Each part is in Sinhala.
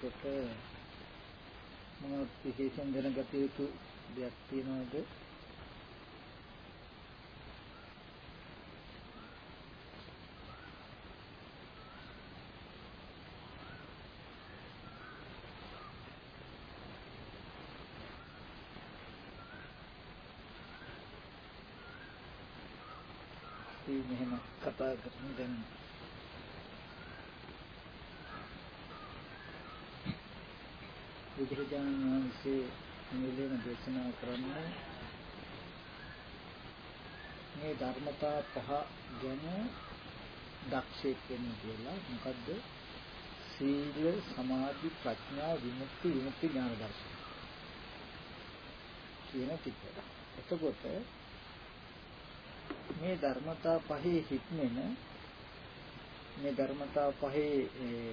එතකොට මොනවද විශේෂයෙන් දැනගත යුතු දෙයක් තියෙනවද? මෙහෙම කතා කරන දැන් බුදුරජාණන් වහන්සේ නිලෙන දේශනා කරන්නේ මේ ධර්මතා පහ ගැන දක්ෂයෙක් වෙන්න කියලා මොකද්ද සීල සමාධි ප්‍රඥා විමුක්ති විමුක්ති ඥාන දර්ශන කියන ටික. එතකොට මේ ධර්මතා පහේ හික්මෙන මේ ධර්මතා පහේ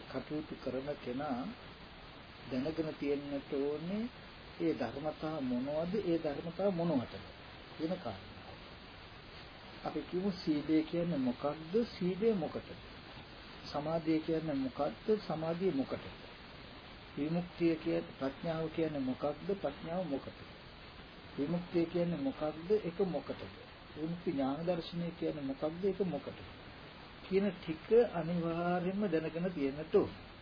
කටයුතු කරන කෙනා දැනගෙන තියෙන්නට ඕනේ ඒ ධර්මතා මොනවද ඒ ධර්මතා මොනවටද කියන කාරණාව. අපි කියමු සීලය කියන්නේ මොකක්ද සීලය මොකටද? සමාධිය කියන්නේ මොකක්ද සමාධිය මොකටද? විමුක්තිය කියන්නේ ප්‍රඥාව කියන්නේ මොකක්ද ප්‍රඥාව මොකටද? විමුක්තිය කියන්නේ මොකක්ද ඒක මොකටද? විමුක්ති ඥාන දර්ශනය කියන්නේ මොකක්ද ඒක මොකටද? කියන ටික අනිවාර්යයෙන්ම දැනගෙන තියෙන්නට ඕනේ.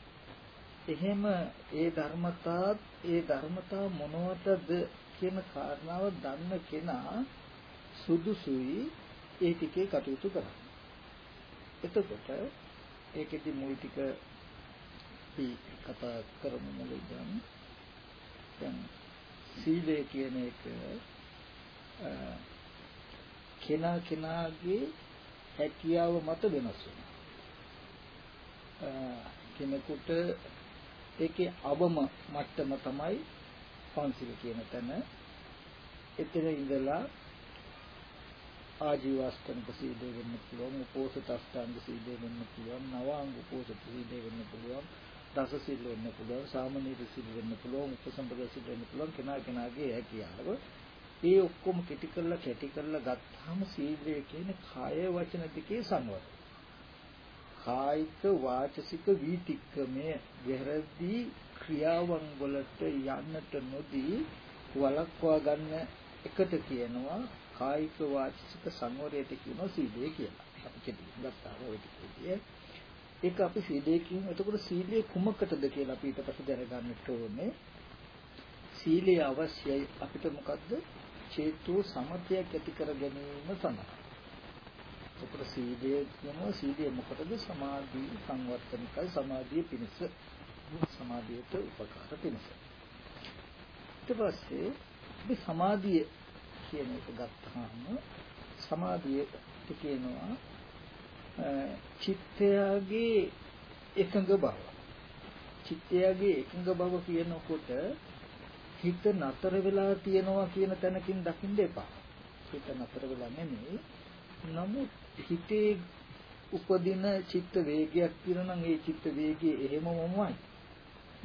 එහෙම ඒ ධර්මතාත් ඒ ධර්මතා මොනවටද කියන කාරණාව දන්න කෙනා සුදුසුයි ඒ ටිකේ කටයුතු කරන්න. එතකොට ඒකෙදි මුල් ටික අපි කතා කරමු මුලින්ම. දැන් සීලය කියන එක කෙනා කෙනාගේ හැකියාව මත වෙනස් වෙනවා. කෙනෙකුට ඒකේ අවම මට්ටම තමයි පන්සිල් කියන තැන. එතන ඉඳලා ආජීවස්තනික සීලය වෙන්න පුළුවන්, උපෝසත අෂ්ටාංග සීලය වෙන්න පුළුවන්, නවාංග උපෝසත සීලය වෙන්න පුළුවන්, දස සීල වෙන්න පුළුවන්, සාමනීර සීල වෙන්න පුළුවන්, උපසම්පදා සීල වෙන්න පුළුවන් කෙනා කෙනාගේ හැකියාව. ඒ ඔක්කොම කෙටි කරලා කෙටි කරලා ගත්තාම සීලය කියන්නේ කාය වචන දෙකේ සංවරය. කායික වාචසික වීතික්කමේ වැරදි ක්‍රියාවන් වලට යන්නට නොදී වළක්වා ගන්න එකට කියනවා කායික වාචසික සංවරයට කියනවා සීලය කියලා. අපි කෙටි ගත්තා ඔය ටිකේ. ඒක අපි සීලය කියමු. එතකොට සීලය කුමකටද කියලා අපි ඊට පස්සේ දැනගන්නට ඕනේ. සීලය අවශ්‍යයි අපිට මොකද්ද? චේතෝ සමතයක් ඇති කර ගැනීම සඳහා. එතකොට සීලය කියනවා සීලය මොකටද? සමාධි සංවර්ධනිකයි. සමාධිය පිණිස. සමාධියට උපකාර පිණිස. ඊට පස්සේ මේ සමාධිය කියන එක ගත්තාම සමාධියට කියනවා චිත්තයගේ එකඟ බව. චිත්තයගේ එකඟ බව කියනකොට හිත නතර වෙලා තියෙනවා කියන තැනකින් දකින්න එපා. හිත නතර වෙලා නෙමෙයි. නමුත් හිතේ උපදින චිත්ත වේගයක් තියෙනවා නම් ඒ චිත්ත වේගය එහෙමමමයි.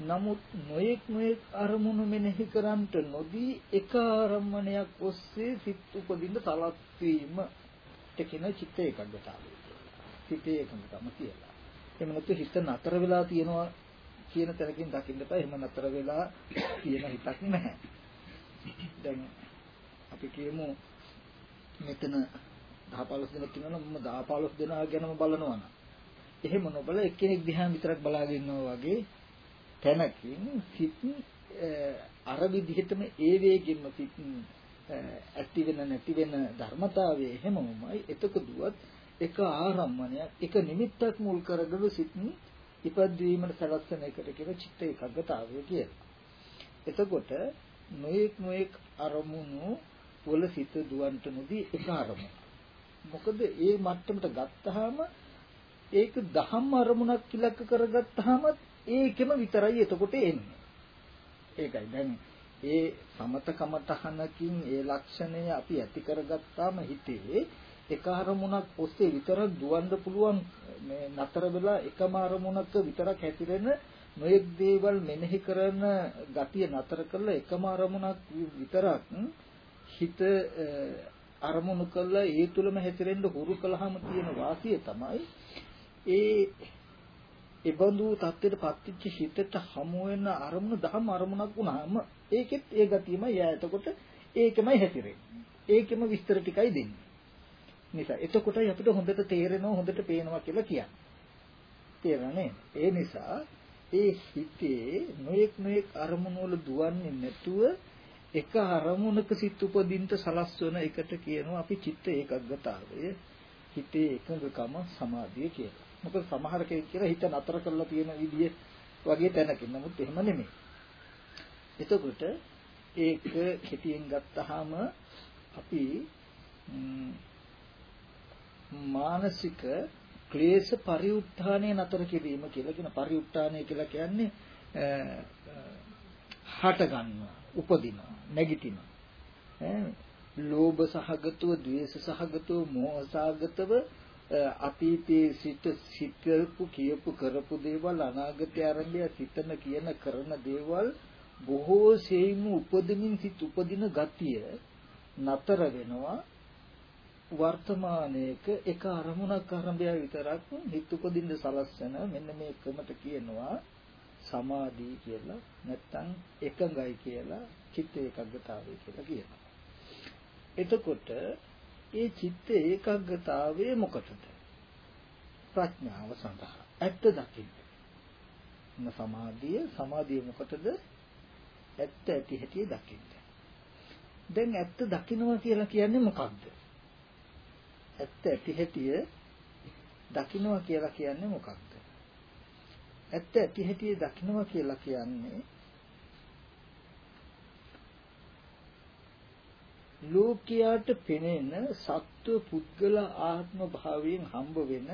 නමුත් නොයෙක් නොයෙක් අරමුණු මෙනෙහි කරන්ට නොදී එක ආරම්මණයක් ඔස්සේ සිත් උපදින්න තලත් වීම කියන චිත්ත ඒකග්ගතාවය. හිතේ එකඟකම කියලා. එහෙම නැත්නම් හිත නතර වෙලා තියෙනවා කියන තැනකින් දකින්න එපා. එහෙම නතර වෙලා තියෙන හිතක් නැහැ. දැන් අපි කියමු මෙතන 10 15 දෙනෙක් ඉන්නවනම් මම 10 15 දෙනා ගැනම බලනවා නම් එහෙම නොබල එක්කෙනෙක් දිහා විතරක් බලාගෙන ඉන්නවා වගේ තැනකින් සිත් අර විදිහටම ඒ වේගෙම සිත් ඇති වෙන නැති වෙන ධර්මතාවයේ හැමෝමයි එතකොටුවත් එක ආරම්මණයක් එක නිමිත්තක් මුල් කරගෙන සිත් ඉපද්වීමට සලස්සන එකට කියන චිත්ත ඒකග්ගතාවය කියලා. එතකොට නොඑක් නොඑක් අරමුණු වල සිත දුවන්ට නොදී එක අරමුණ. මොකද ඒ මට්ටමට ගත්තාම ඒක දහම් අරමුණක් ඉලක්ක කරගත්තාම ඒකෙම විතරයි එතකොට එන්නේ. ඒකයි දැන් ඒ සමතකමතහනකින් ඒ ලක්ෂණය අපි ඇති කරගත්තාම හිතේ එක අරමුණක් ඔස්සේ විතරක් දුවන්න පුළුවන් මේ නතර වෙලා එකම අරමුණක විතරක් හැතිරෙන නොයෙක් දේවල් මෙනෙහි කරන ගතිය නතර කරලා එකම අරමුණක් විතරක් හිත අරමුණු කළා ඒ තුලම හැසිරෙන්න හුරු කළාම තියෙන වාසිය තමයි ඒ ඒ බඳු தත්ත්වයට පත්‍ච්ච හිතට හමු වෙන අරමුණ දහම අරමුණක් වුණාම ඒකෙත් ඒ ගතියමයි යා එතකොට ඒකමයි හැතිරෙන්නේ. ඒකෙම විස්තර ටිකයි දෙන්නේ. නිසා එතකොටයි අපිට හොඳට තේරෙනවා හොඳට පේනවා කියලා කියන්නේ. තේරෙන්නේ? ඒ නිසා ඒ හිතේ නොඑක් නොඑක් අරමුණු වල දුවන්නේ නැතුව එක අරමුණක සිත් උපදින්න සලස්වන එකට කියනවා අපි චිත්ත ඒකග්ගතාවය හිතේ එකඟකම සමාධිය කියලා. මොකද සමහර කෙනෙක් කියලා හිත නතර කරලා තියෙන විදිය වගේ තැනකින්. නමුත් එහෙම නෙමෙයි. එතකොට ඒක කෙටියෙන් ගත්තාම අපි මානසික ක්ලේශ පරිඋත්ථානය නතර කිරීම කියලා කියන පරිඋත්ථානය කියලා කියන්නේ හට ගන්නවා උපදිනවා නැගිටිනවා. ඈ ලෝභ සහගතව ද්වේෂ සහගතව මෝහ සහගතව අතීතයේ සිට සිතපු කියපු කරපු දේවල් අනාගතය ආරම්භය සිතන කියන කරන දේවල් බොහෝ සෙයින්ම උපදමින් සිත් උපදින ගතිය නතර වෙනවා. වර්තමානයේක එක අරමුණක් ආරම්භය විතරක් හිත උපදින්න සලස්සන මෙන්න මේ ක්‍රමත කියනවා. සමාධි කියලා නැත්තම් එකඟයි කියලා චිත්ත ඒකග්ගතාවය කියලා කියනවා. එතකොට ඒ චිත්ත ඒකග්ගතාවය මොකටද? ප්‍රඥාව සඳහා. ඇත්ත දකින්න. සමාධිය සමාධිය මොකටද? ඇත්ත ඇති හැටි දකින්න. දැන් ඇත්ත දකින්නවා කියලා කියන්නේ මොකක්ද? ඇත්ත ඇති හැටිය දකින්නවා කියලා කියන්නේ මොකක්ද? ඇත්ත ඇති හැටිය දකින්නවා කියලා කියන්නේ ලෝකයාට පෙනෙන සත්ව පුද්ගල ආත්ම භාවයෙන් හම්බ වෙන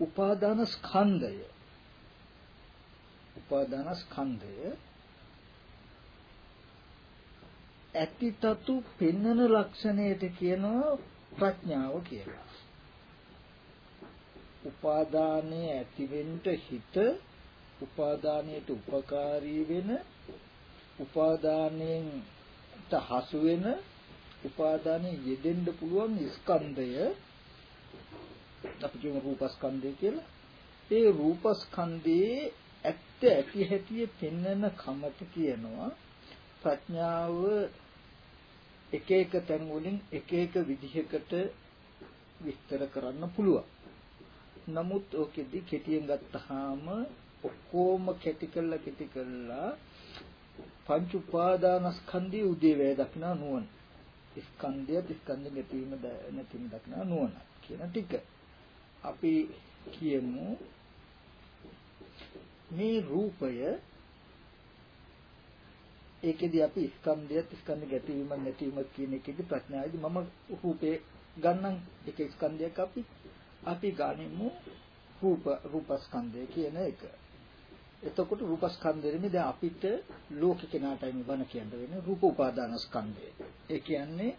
උපාදාන ස්කන්ධය උපාදාන ස්කන්ධය ඇතිතතු පෙන්නන ලක්ෂණයට කියනවා ප්‍රඥාව කියලා. උපාදානයේ ඇතිවෙන්න හිත උපාදානයට උපකාරී වෙන උපාදානයෙන් හසු වෙන උපාදානයේ යෙදෙන්න පුළුවන් ස්කන්ධය අපි කියමු රූපස්කන්ධය කියලා. ඒ රූපස්කන්ධයේ ඇත්ත ඇති හැටි පෙන්වන කමට කියනවා ප්‍රඥාව එක එක තැන් වලින් එක එක විදිහකට විස්තර කරන්න පුළුවන්. නමුත් ඔකෙදි කෙටියෙන් ගත්තාම ඔක්කොම කැටි කළා කෙටි කළා පංච උපාදානස්කන්ධයේ උදේවැය දක්නා නුවණ. ස්කන්ධය ස්කන්ධ නැතිවීම නැතිවීම දක්නා නුවණ කියන ටික. අපි කියමු මේ රූපය ඒකෙදි අපි ස්කන්ධයත් ස්කන්ධ ගැටීමක් නැතිවීමක් කියන එකේදී ප්‍රඥාවේදී මම රූපේ ගන්නම් එක ස්කන්ධයක් අපි අපි ගනිමු රූප රූපස්කන්ධය කියන එක. එතකොට රූපස්කන්ධෙන්නේ දැන් අපිට ලෝක කෙනාටයි මේ බණ කියන්න වෙන්නේ රූප උපාදානස්කන්ධය. ඒ කියන්නේ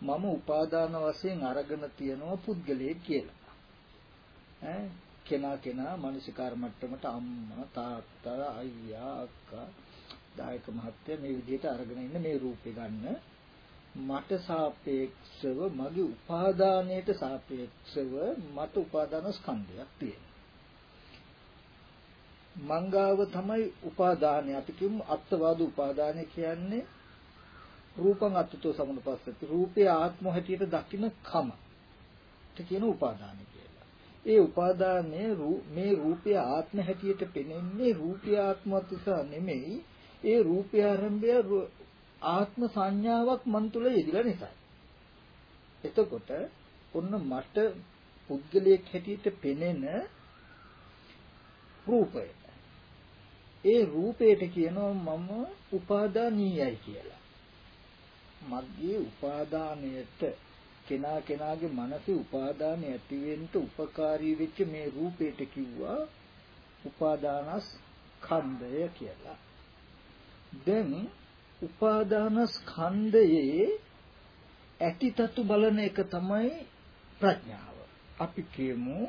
මම උපාදාන වශයෙන් අරගෙන තියනවා පුද්ගලයේ කියලා. ඈ කෙනා කෙනා මානසිකාර මට්ටමට අම්මා තාත්තා අයියා අක්කා දායක මහත්තයා මේ විදිහට අරගෙන ඉන්න මේ රූපේ ගන්න මට සාපේක්ෂව මගේ උපාදානයට සාපේක්ෂව මට උපාදාන ස්කන්ධයක් තියෙනවා. මංගාව තමයි උපාදානය. අපි කියමු අත්වාද උපාදානය කියන්නේ රූපං අත්ත්ව සමුපස්සති. රූපේ ආත්ම හැටියට දකින්න කම. ඒ කියන උපාදානය කියලා. ඒ උපාදානයේ මේ රූපය ආත්ම හැටියට පෙනෙන්නේ රූපය ආත්මවත් නිසා නෙමෙයි ඒ රූපය ආරම්භය ආත්ම සංඥාවක් මන් තුල යෙදිලා නිසා. එතකොට ඔන්න මට පුද්ගලයෙක් හැටියට පෙනෙන රූපය. ඒ රූපයට කියනවා මම උපාදානීයයි කියලා. මගේ උපාදානයට කෙනා කෙනාගේ මනසේ උපාදානය ඇතිවෙන්න උපකාරී වෙච්ච මේ රූපයට කිව්වා උපාදානස් ඛණ්ඩය කියලා. දැන් උපාදානස්කන්ධයේ ඇතිතතු බලන එක තමයි ප්‍රඥාව. අපි කියමු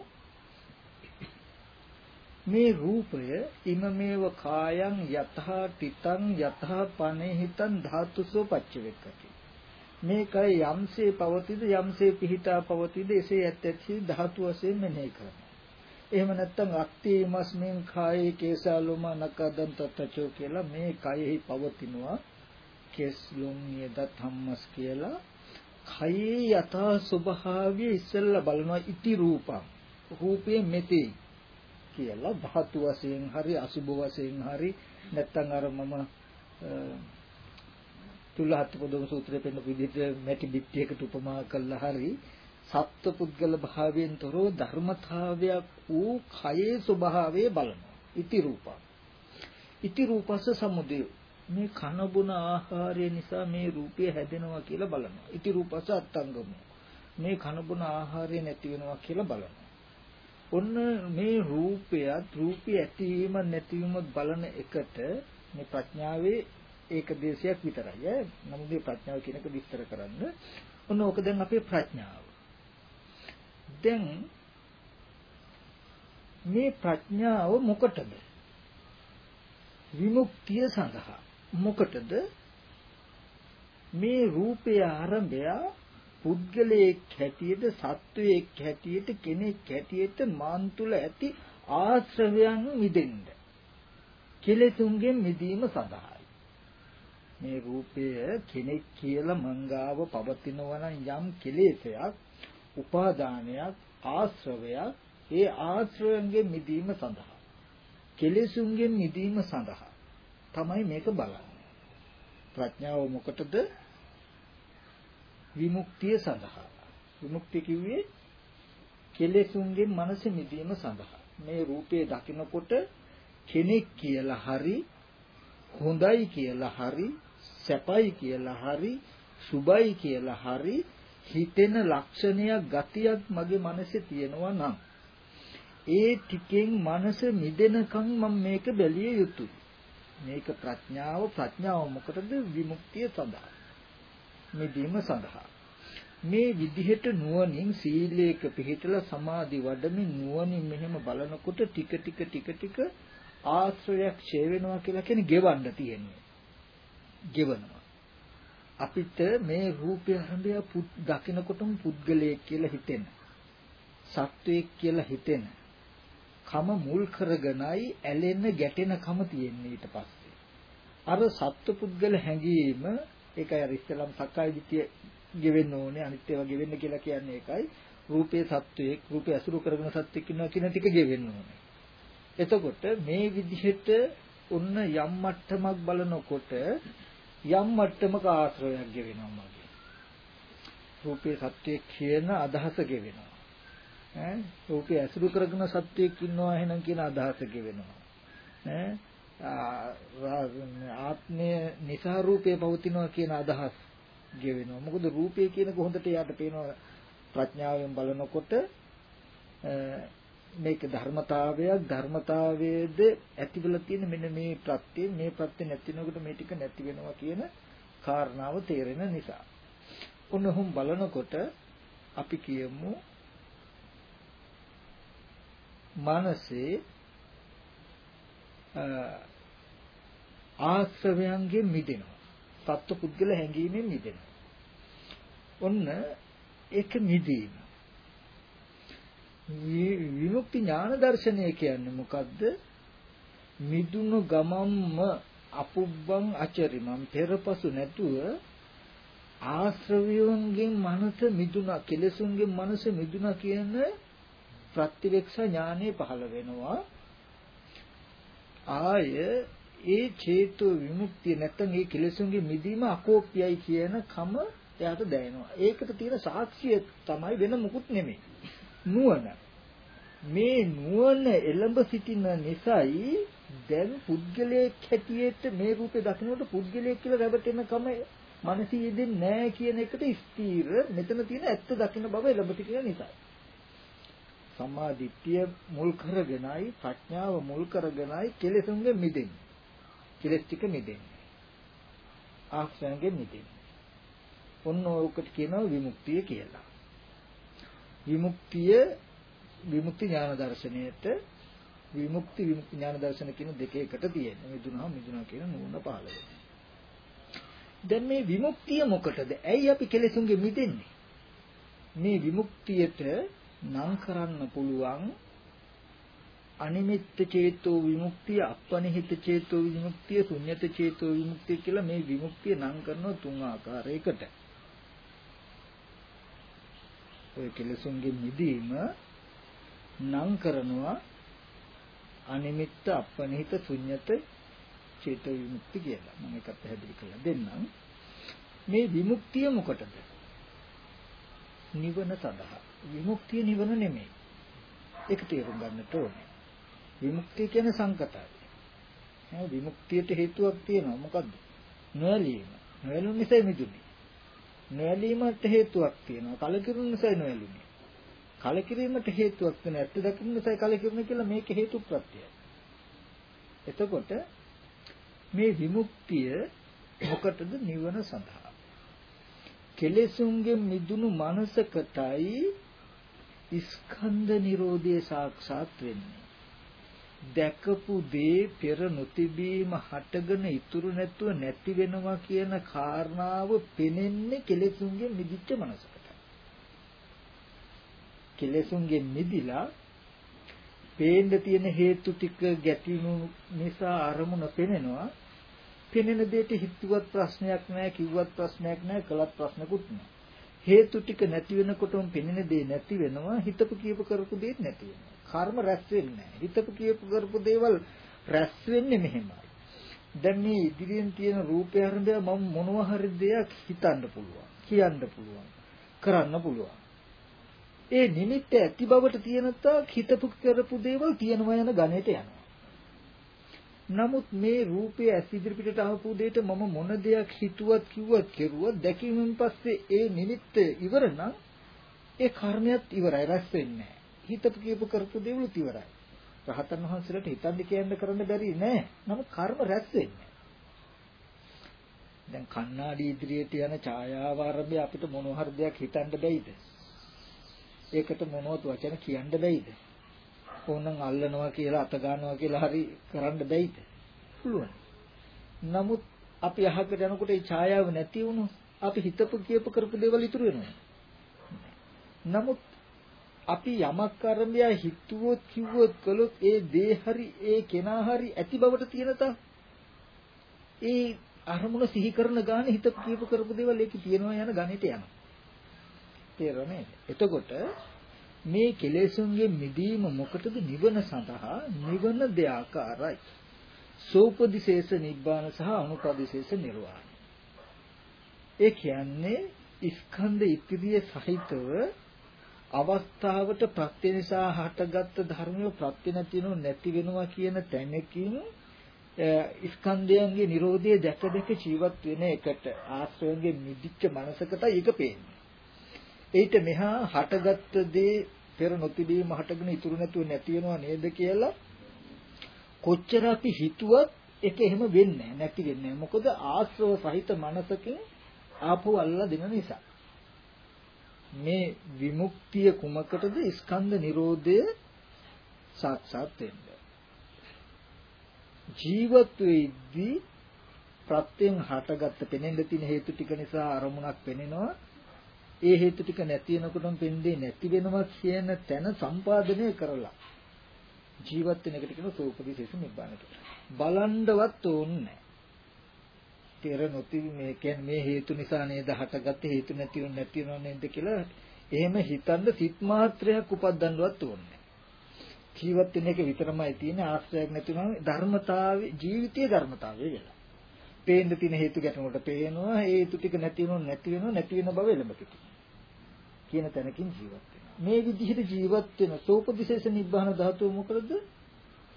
මේ රූපය ඉමමේව කායං යතහා තිතං යතහා පනේහිතං ධාතුසෝ පච්චවෙක්කති. මේකයි යම්සේ පවතිද යම්සේ පිහිටා පවතිද එසේ ඇත්තැති ධාතු වශයෙන් මෙනෙහි කරනවා. එහෙම නැත්නම් අක්තිමස්මින් කායේ කේසාලොම නකදන් තතචෝ කියලා මේ කයෙහි පවතිනවා කෙස් ලොම් නියද ධම්මස් කියලා කයේ යථා ස්වභාවය ඉස්සෙල්ලා බලනවා ඉති රූපං රූපයේ මෙතේ කියලා ධාතු වශයෙන් හරි අසුභ වශයෙන් හරි නැත්නම් අර මම තුලහත් පොදොම සූත්‍රයේ පෙන්න විදිහට මැටි බිත්තියකට උපමා කළා හරි සත්ව පුද්ගල භාවයෙන් තොරව ධර්මතාවයක් වූ කයේ ස්වභාවය බලනවා. ඉති රූපං. ඉති රූපස්ස සමුදය. මේ කන බොන ආහාරය නිසා මේ රූපය හැදෙනවා කියලා බලනවා. ඉති රූපස්ස අත්තංගම. මේ කන බොන ආහාරය නැති වෙනවා කියලා බලනවා. ඔන්න මේ රූපයත් රූපي ඇතිවීම නැතිවීම බලන එකට මේ ප්‍රඥාවේ ඒක දේශයක් විතරයි ඈ නමුත් මේ ප්‍රඥාව කියන එක විස්තර කරන්න ඔන්න ඕක දැන් අපේ ප්‍රඥාව දැන් මේ ප්‍රඥාව මොකටද විමුක්තිය සඳහා මොකටද? මේ රූපය ආරම්භය පුද්ගලයෙක් හැටියට සත්වයෙක් හැටියට කෙනෙක් හැටියට මාන් තුල ඇති ආශ්‍රවයන් මිදෙන්න. කෙලෙසුන්ගෙන් මිදීම සඳහායි. මේ රූපය කෙනෙක් කියලා මංගාව පවතිනවා නම් යම් කෙලෙසයක් උපාදානයක් ආශ්‍රවයක් ඒ ආශ්‍රවයෙන් මිදීම සඳහා කෙලෙසුන්ගෙන් මිදීම සඳහා තමයි මේක බලන්නේ. ප්‍රඥාව මොකටද? විමුක්තිය සඳහා. විමුක්තිය කිව්වේ කෙලෙසුන්ගෙන් මනස මිදීම සඳහා. මේ රූපේ දකිනකොට කෙනෙක් කියලා හරි හොඳයි කියලා හරි සැපයි කියලා හරි සුබයි කියලා හරි හිතෙන ලක්ෂණයක් ගතියක් මගේ මනසේ තියෙනවා නම් ඒ ටිකෙන් මනස මිදෙනකන් මම මේක බැලිය යුතුයි. මේක ප්‍රඥාව ප්‍රඥාව මොකටද විමුක්තිය සඳහා මිදීම සඳහා මේ විදිහට නුවණින් සීලයක පිළිතලා සමාධි වඩමින් නුවණින් මෙහෙම බලනකොට ටික ටික ටික ටික ආශ්‍රයක් ඡේ වෙනවා කියලා කියන්නේ ගෙවන්න තියෙන්නේ. ගෙවනවා. අපිට මේ රූපය හඳය දකිනකොටම පුද්ගලයෙක් කියලා හිතෙන. සත්වයෙක් කියලා හිතෙන. කම මුල් කරගෙනයි ඇලෙන්න ගැටෙන කම තියෙන්නේ ඊට පස්සේ. අර සත්පුද්ගල හැඟීම ඒකයි අර ඉස්සලම් සක්කාය දිට්ඨිය ගෙවෙන්න ඕනේ අනිත් ඒවා ගෙවෙන්න කියලා කියන්නේ ඒකයි. රූපේ සත්වයක් රූපේ අසුරු කරගෙන සත්වෙක් ඉන්නවා කියන ටික ගෙවෙන්න ඕනේ. එතකොට මේ විදිහට ඔන්න යම් මට්ටමක් බලනකොට යම් මට්ටමක ආශ්‍රයයක් ගෙවෙනවා මගේ. රූපේ සත්වයක් කියන අදහස ගෙවෙනවා. ඈ රූපේ අසුරු කරගෙන සත්වයක් ඉන්නවා එහෙනම් කියන අදහස ගෙවෙනවා ඈ ආත්මය නිසා රූපේ පවතිනවා කියන අදහස් ගෙවෙනවා. මොකද රූපය කියන කොහොඳට යාට පේනවා ප්‍රඥාවෙන් බලනකොට මේක ධර්මතාවයක් ධර්මතාවයේද ඇතිවලා තියෙන මෙන්න මේ ප්‍රත්‍ය මේ ප්‍රත්‍ය නැතිනකොට මේ ටික නැති වෙනවා කියන කාරණාව තේරෙන නිසා. උනහුම් බලනකොට අපි කියමු මනසේ ආශ්‍රවයන්ගෙන් මිදෙනවා. සත්ව පුද්ගල හැඟීමෙන් මිදෙනවා. ඔන්න ඒක මිදීම. විමුක්ති ඥාන දර්ශනය කියන්නේ මොකද්ද? මිදුණු ගමම්ම අපුබ්බං අචරිමම් පෙරපසු නැතුව ආශ්‍රවයන්ගෙන් මනස මිදුණා කෙලෙසුන්ගෙන් මනස මිදුණා කියන ප්‍රතිවේක්ෂ ඥානෙ පහළ වෙනවා ආය ඒ චේතු විමුක්තිය නැත්තම් ඒ කෙලෙසුන්ගේ මිදීම අකෝප්‍යයි කියන කම එයාට දැනෙනවා. ඒකට තියෙන සාක්ෂිය තමයි වෙන මුකුත් නෙමෙයි. නුවණ. මේ නුවණ එළඹ සිටින නිසායි දැන් පුද්ගලයෙක් හැටියට මේ රූපේ දකින්නකොට පුද්ගලයෙක් කියලා රැවටෙන කම මනසේ යෙදෙන්නේ නැහැ කියන එකට ස්ථීර මෙතන තියෙන ඇත්ත දකින්න බව එළඹ සිටින නිසා. සම්මා දිට්ඨිය මුල් කරගෙනයි ප්‍රඥාව මුල් කරගෙනයි කෙලෙසුන්ගෙන් මිදෙන්නේ. කෙලෙස් ටික මිදෙන්නේ. ආශ්‍රයන්ගෙන් මිදෙන්නේ. ඔන්න ඕකට කියනවා විමුක්තිය කියලා. විමුක්තිය විමුක්ති ඥාන දර්ශනයේට විමුක්ති විමුක්ති ඥාන දර්ශන කියන දෙක එකට තියෙනවා. මිදුණා මිදුණා කියන නුවණ පහළ වෙනවා. දැන් මේ විමුක්තිය මොකටද? ඇයි අපි කෙලෙසුන්ගෙන් මිදෙන්නේ? මේ විමුක්තියට නම් කරන්න පුළුවන් අනිමිත්ත චේතෝ විමුක්තිය අපනිහිත චේතෝ විමුක්තිය ශුන්්‍යත චේතෝ විමුක්තිය කියලා මේ විමුක්තිය නම් කරනවා තුන් ආකාරයකට. ඔය කෙලසුන්ගේ මිදීම නම් කරනවා අනිමිත්ත අපනිහිත ශුන්්‍යත චේතෝ විමුක්ති කියලා. මම එකත් පැහැදිලි කරලා දෙන්නම්. මේ විමුක්තිය මොකටද? නිවන සඳහා. විමුක්තිය නිවන නෙමෙයි ඒක තේරුම් ගන්නට ඕනේ විමුක්තිය කියන්නේ සංකතයි. නේද? විමුක්තියට හේතුවක් තියෙනවා. මොකද්ද? නොඇලීම. නොඇලුන නිසා මිදුනේ. නොඇලීමට හේතුවක් තියෙනවා. කලකිරුණ නිසා නොඇලුනේ. කලකිරීමට හේතුවක් තියෙන ඇත්ත දකින්න නිසා කලකිරුණ කියලා මේක හේතු ප්‍රත්‍යයයි. එතකොට මේ විමුක්තිය මොකටද නිවන සඳහා කෙලෙසුන්ගෙන් මිදුණු මනසකටයි ස්කන්ධ නිරෝධය සාක්ෂාත් වෙන්නේ දැකපු දේ පෙර නොතිබීම හටගෙන ඉතුරු නැතුව නැති වෙනවා කියන කාරණාව පෙනෙන්නේ කෙලෙසුන්ගෙන් මිදිච්ච මනසකට. කෙලෙසුන්ගෙන් මිදිලා පේන්න තියෙන හේතු ටික ගැටිණු නිසා අරමුණ පෙනෙනවා. පෙනෙන දෙයට හිතුවත් ප්‍රශ්නයක් නැහැ, කිව්වත් ප්‍රශ්නයක් නැහැ, කළත් ප්‍රශ්නකුත් නැහැ. හේතු ටික නැති වෙනකොටම පෙනෙන දේ නැති වෙනවා, හිතපු කියපු කරපු දේ නැති වෙනවා. කර්ම රැස් වෙන්නේ නැහැ. හිතපු කියපු කරපු දේවල් රැස් වෙන්නේ මෙහෙමයි. දැන් මේ ඉදිරියෙන් තියෙන රූපය හරිද මම මොනවා හරි දෙයක් හිතන්න පුළුවන්. කියන්න පුළුවන්. කරන්න පුළුවන්. ඒ නිමිත්ත ඇති බවට තියෙන තාක් හිතපු කරපු දේවල් තියෙනවා යන ගණයට යනවා. නමුත් මේ රූපය ඇස් ඉදිරිපිටට ආපු දෙයට මම මොන දෙයක් හිතුවත් කිව්වත් කෙරුවත් දැකීමෙන් පස්සේ ඒ නිමිත්ත ඉවර නම් ඒ කර්මයක් ඉවරයි රැස් වෙන්නේ නැහැ. හිතපු කියපු කරපු දේවලුත් ඉවරයි. රහතන් වහන්සේලාට හිතන්න කියන්න කරන්න බැරි නෑ. නමුත් කර්ම රැස් වෙන්නේ. දැන් කණ්ණාඩි ඉදිරියට යන ඡායාව ආරම්භය අපිට මොන හරි දෙයක් හිතන්න බැයිද? ඒකට මොනවත් වචන කියන්න බැයිද? ඕනනම් අල්ලනවා කියලා අත ගන්නවා කියලා හරි කරන්න බැයිද? පුළුවන්. නමුත් අපි අහකට යනකොට ඒ ඡායාව නැති වුණොත් අපි හිතපු කියපු කරපු දේවල් ඉතුරු වෙනවා. නමුත් අපි යමක් කර්මය හිතුවොත් කිව්වොත් කළොත් ඒ දේ හරි ඒ කෙනා හරි ඇති බවට තියෙනතා ඒ අරමුණ සිහි කරන ගානේ හිත කියපු කරපු දේවල් ඒකේ තියෙනවා යන ගණිත යනවා තේරෙන්නේ එතකොට මේ කෙලෙසුන්ගේ මිදීම මොකටද? නිවන සඳහා නිවන දෙආකාරයි. සෝපදිශේෂ නිබ්බාන සහ අනුපදිශේෂ නිර්වාණ. ඒ කියන්නේ ස්කන්ධ ඉතිරිය සහිතව අවස්ථාවට ප්‍රත්‍ය නිසා හටගත්තු ධර්මය ප්‍රත්‍ය නැතිනු නැති වෙනවා කියන තැනකින් ස්කන්ධයන්ගේ Nirodhe දැක දැක ජීවත් වෙන එකට ආශ්‍රයයෙන් මිදිච්ච මනසකට ඒක පේන්නේ. ඒිට මෙහා හටගත්ත දේ පෙර නොතිබීම හටගෙන ඉතුරු නැතුව නැති වෙනවා නේද කියලා කොච්චර අපි හිතුවත් ඒක එහෙම වෙන්නේ නැති වෙන්නේ මොකද ආශ්‍රව සහිත මනසකින් ආපහු අල්ලලා දෙන නිසා මේ විමුක්තිය කුමකටද ස්කන්ධ නිරෝධය සාක්ෂාත් වෙන්න. ජීවත් වෙද්දී ප්‍රත්‍යයෙන් හටගත්ත පෙනෙන්න තියෙන හේතු ටික නිසා අරමුණක් පෙනෙනවා. ඒ හේතු ටික නැති වෙනකොටම පෙන්නේ නැති වෙනවා කියන තැන සම්පාදනය කරලා ජීවත් වෙන එකට කියන සෝපදීසේස නිබ්බාන කියලා. බලන්නවත් ඕනේ පෙර නොති මේ කියන්නේ මේ හේතු නිසා නේද හටගත්තේ හේතු නැතිව නැතිව නේද කියලා එහෙම හිතන්න සිත් මාත්‍රයක් උපද්දන්නවත් ඕනේ ජීවත් වෙන එක විතරමයි තියෙන ආශ්‍රයයක් නැතිවම ධර්මතාවයේ ජීවිතයේ ධර්මතාවය වෙලා. පේන්න තියෙන හේතු ගැටුමකට පේනවා හේතු ටික නැති වෙනව නැති වෙනව නැති වෙන බව එළඹ කියන තැනකින් ජීවත් වෙනවා. මේ විදිහට ජීවත් වෙන සෝපදිශේෂ නිබ්බාන ධාතුව මොකද?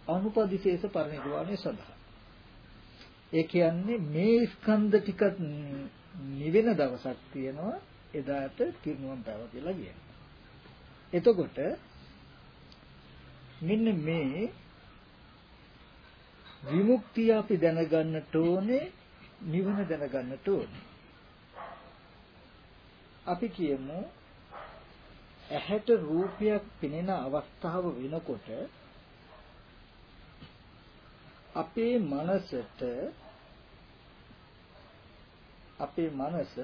අනුපදිශේෂ පරිනිර්වාණය සඳහා. ඒ කියන්නේ මේ ස්කන්ධ ටික නිවෙන දවසක් තියෙනවා එදාට කිරුණම් පැවතිලා කියනවා. එතකොට මෙන්න මේ විමුක්තිය අපි දැනගන්නට ඕනේ නිවන දැනගන්නට ඕනේ. අපි කියමු ඇහැට රූපයක් පෙනෙන අවස්ථාව වෙනකොට අපේ මනසට අපේ මනස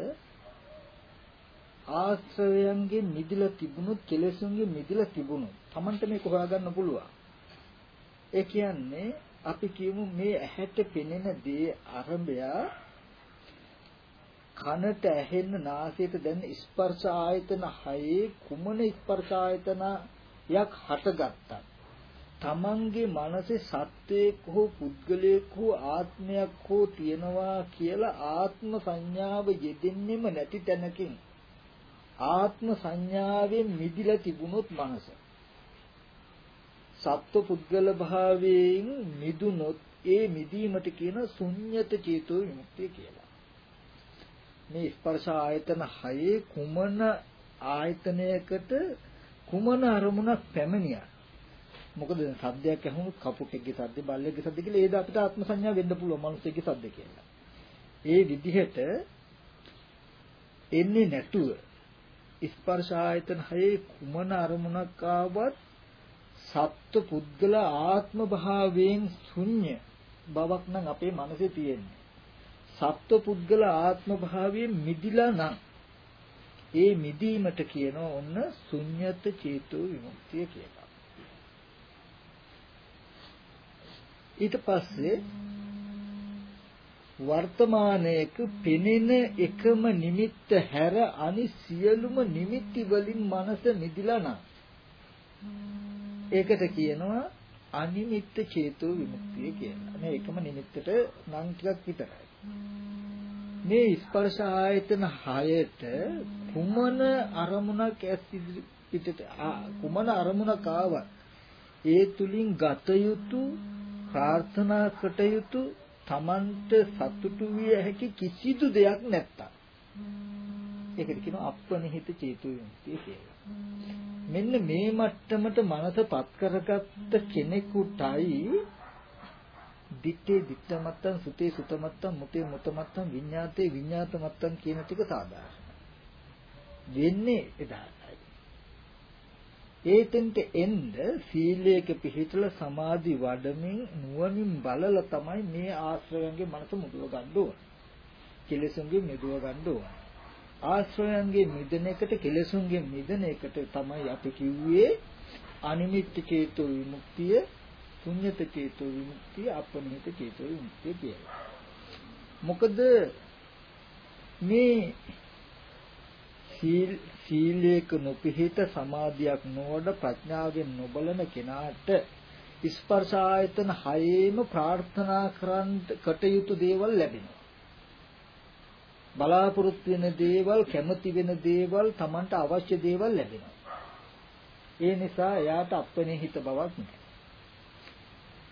ආශ්‍රවයන්ගෙන් මිදලා තිබුණොත් කෙලෙසුන්ගෙන් මිදලා තිබුණොත් Tamanට මේක හොයාගන්න පුළුවන්. ඒ කියන්නේ අපි කියමු මේ ඇහැට පෙනෙන දේ අරඹය කනට ඇහෙන නාසයට දැනෙන ස්පර්ශ ආයතන හයේ කුමන ස්පර්ශ ආයතනයක් හටගත්තා තමන්ගේ මනසේ සත්වයක් හෝ පුද්ගලයෙක් හෝ ආත්මයක් හෝ තියනවා කියලා ආත්ම සංඥාව යෙදෙන්නෙම නැති තැනකින් ආත්ම සංඥාවෙන් මිදිලා තිබුණොත් මනස සත්ව පුද්ගල භාවයෙන් මිදුනොත් ඒ මිදීමට කියන ශුන්්‍යත චේතෝ විමුක්තිය කියලා. මේ ස්පර්ශ ආයතන හයේ කුමන ආයතනයකට කුමන අරමුණක් පැමිණියා මොකද සද්දයක් ඇහුණොත් කපුටෙක්ගේ සද්ද බල්ලෙක්ගේ සද්ද කියලා ඒද අපිට ආත්ම සංඥා වෙන්න පුළුවන් මිනිස්සෙක්ගේ සද්ද කියලා. ඒ විදිහට එන්නේ නැතුව ස්පර්ශ ආයතන හයේ කුමන අරමුණක් ආවත් සත්ව පුද්ගල ආත්ම භාවයෙන් ශුන්‍ය බවක් නම් අපේ මනසේ තියෙන්නේ. සත්ව පුද්ගල ආත්ම භාවයෙන් මිදිලා නම් ඒ මිදීමට කියනවා ඔන්න ශුන්්‍යත චේතෝ විමුක්තිය කියලා. ඊට පස්සේ වර්තමානයේක පෙනෙන එකම නිමිත්ත හැර අනි සියලුම නිමිති වලින් මනස මිදිලා නම් ඒකට කියනවා අනිමිත්ත චේතෝ විමුක්තිය කියලා. මේ එකම නිමිත්තට නම් ටිකක් විතරයි. මේ ස්පර්ශ ආයතන හයට කුමන අරමුණක් ඇස් පිටට කුමන අරමුණක් ආවත් ඒ තුලින් ගත යුතු ප්‍රාර්ථනා කට යුතු Tamanට සතුටු විය හැකි කිසිදු දෙයක් නැත්තම් ඒකට කියනවා අප්‍රනිහිත චේතු විමුක්තිය කියලා. මෙන්න මේ මට්ටමට මනසපත් කරගත්ත කෙනෙකුටයි දිත්තේ දිත්ත මත්තන් සුතේ සුත මත්තන් මුතේ මුත මත්තන් විඤ්ඤාතේ විඤ්ඤාත මත්තන් කියන ටික සාධාරණ. වෙන්නේ එදාට. ඒතෙන්ට එන්න සීලයක පිහිටලා සමාධි වඩමින් නුවණින් බලලා තමයි මේ ආශ්‍රයයන්ගේ මනස මුදව ගන්න ඕන. කෙලෙසුන්ගේ මිදව ගන්න ඕන. ආශ්‍රයයන්ගේ මිදෙන එකට කෙලෙසුන්ගේ මිදෙන එකට තමයි අපි කිව්වේ අනිමිත්ත චේතෝ විමුක්තිය, ශුන්්‍යත චේතෝ විමුක්තිය, අපනිහිත චේතෝ විමුක්තිය කියලා. මොකද මේ සීල් සීලයක නොපිහිට සමාධියක් නොවඩ ප්‍රඥාවෙන් නොබලන කෙනාට ස්පර්ශ ආයතන හයේම ප්‍රාර්ථනා කරන්න කටයුතු දේවල් ලැබෙනවා. බලාපොරොත්තු වෙන දේවල්, කැමති වෙන දේවල්, Tamanට අවශ්‍ය දේවල් ලැබෙනවා. ඒ නිසා එයාට අප්‍රණිහිත බවක් නැහැ.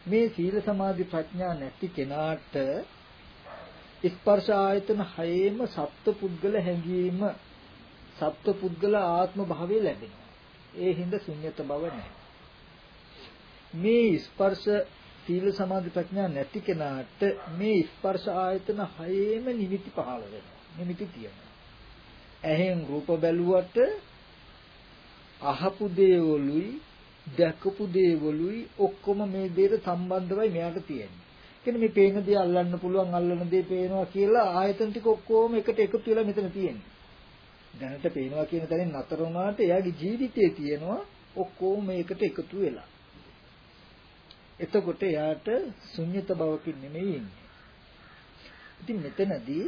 මේ සීල සමාධි ප්‍රඥා නැති කෙනාට ස්පර්ශ ආයතන හයේම සත්ව පුද්ගල හැඟීම සත්ව පුද්ගල ආත්ම භාවය ලැබෙනවා. ඒ හින්දා ශුන්්‍යත බව නැහැ. මේ ස්පර්ශ සීල සමාධි ප්‍රඥා නැති කෙනාට මේ ස්පර්ශ ආයතන හයේම නිමිති පහළ වෙනවා. නිමිති තියෙනවා. ඇහෙන් රූප බැලුවට අහපු දේවලුයි දැකපු දේවලුයි ඔක්කොම මේ දෙයට සම්බන්ධවයි මෙයාට තියෙන්නේ. කියන්නේ මේ පේන දේ අල්ලන්න පුළුවන් අල්ලන දේ පේනවා කියලා ආයතන ටික ඔක්කොම එකට එකතු වෙලා මෙතන තියෙන්නේ. දැනට පේනවා කියන තැනින් නතර වුණාට එයාගේ ජීවිතයේ තියෙනවා ඔක්කොම මේකට එකතු වෙලා. එතකොට එයාට ශුන්්‍යත බවකින් නෙමෙයි ඉන්නේ. ඉතින් මෙතනදී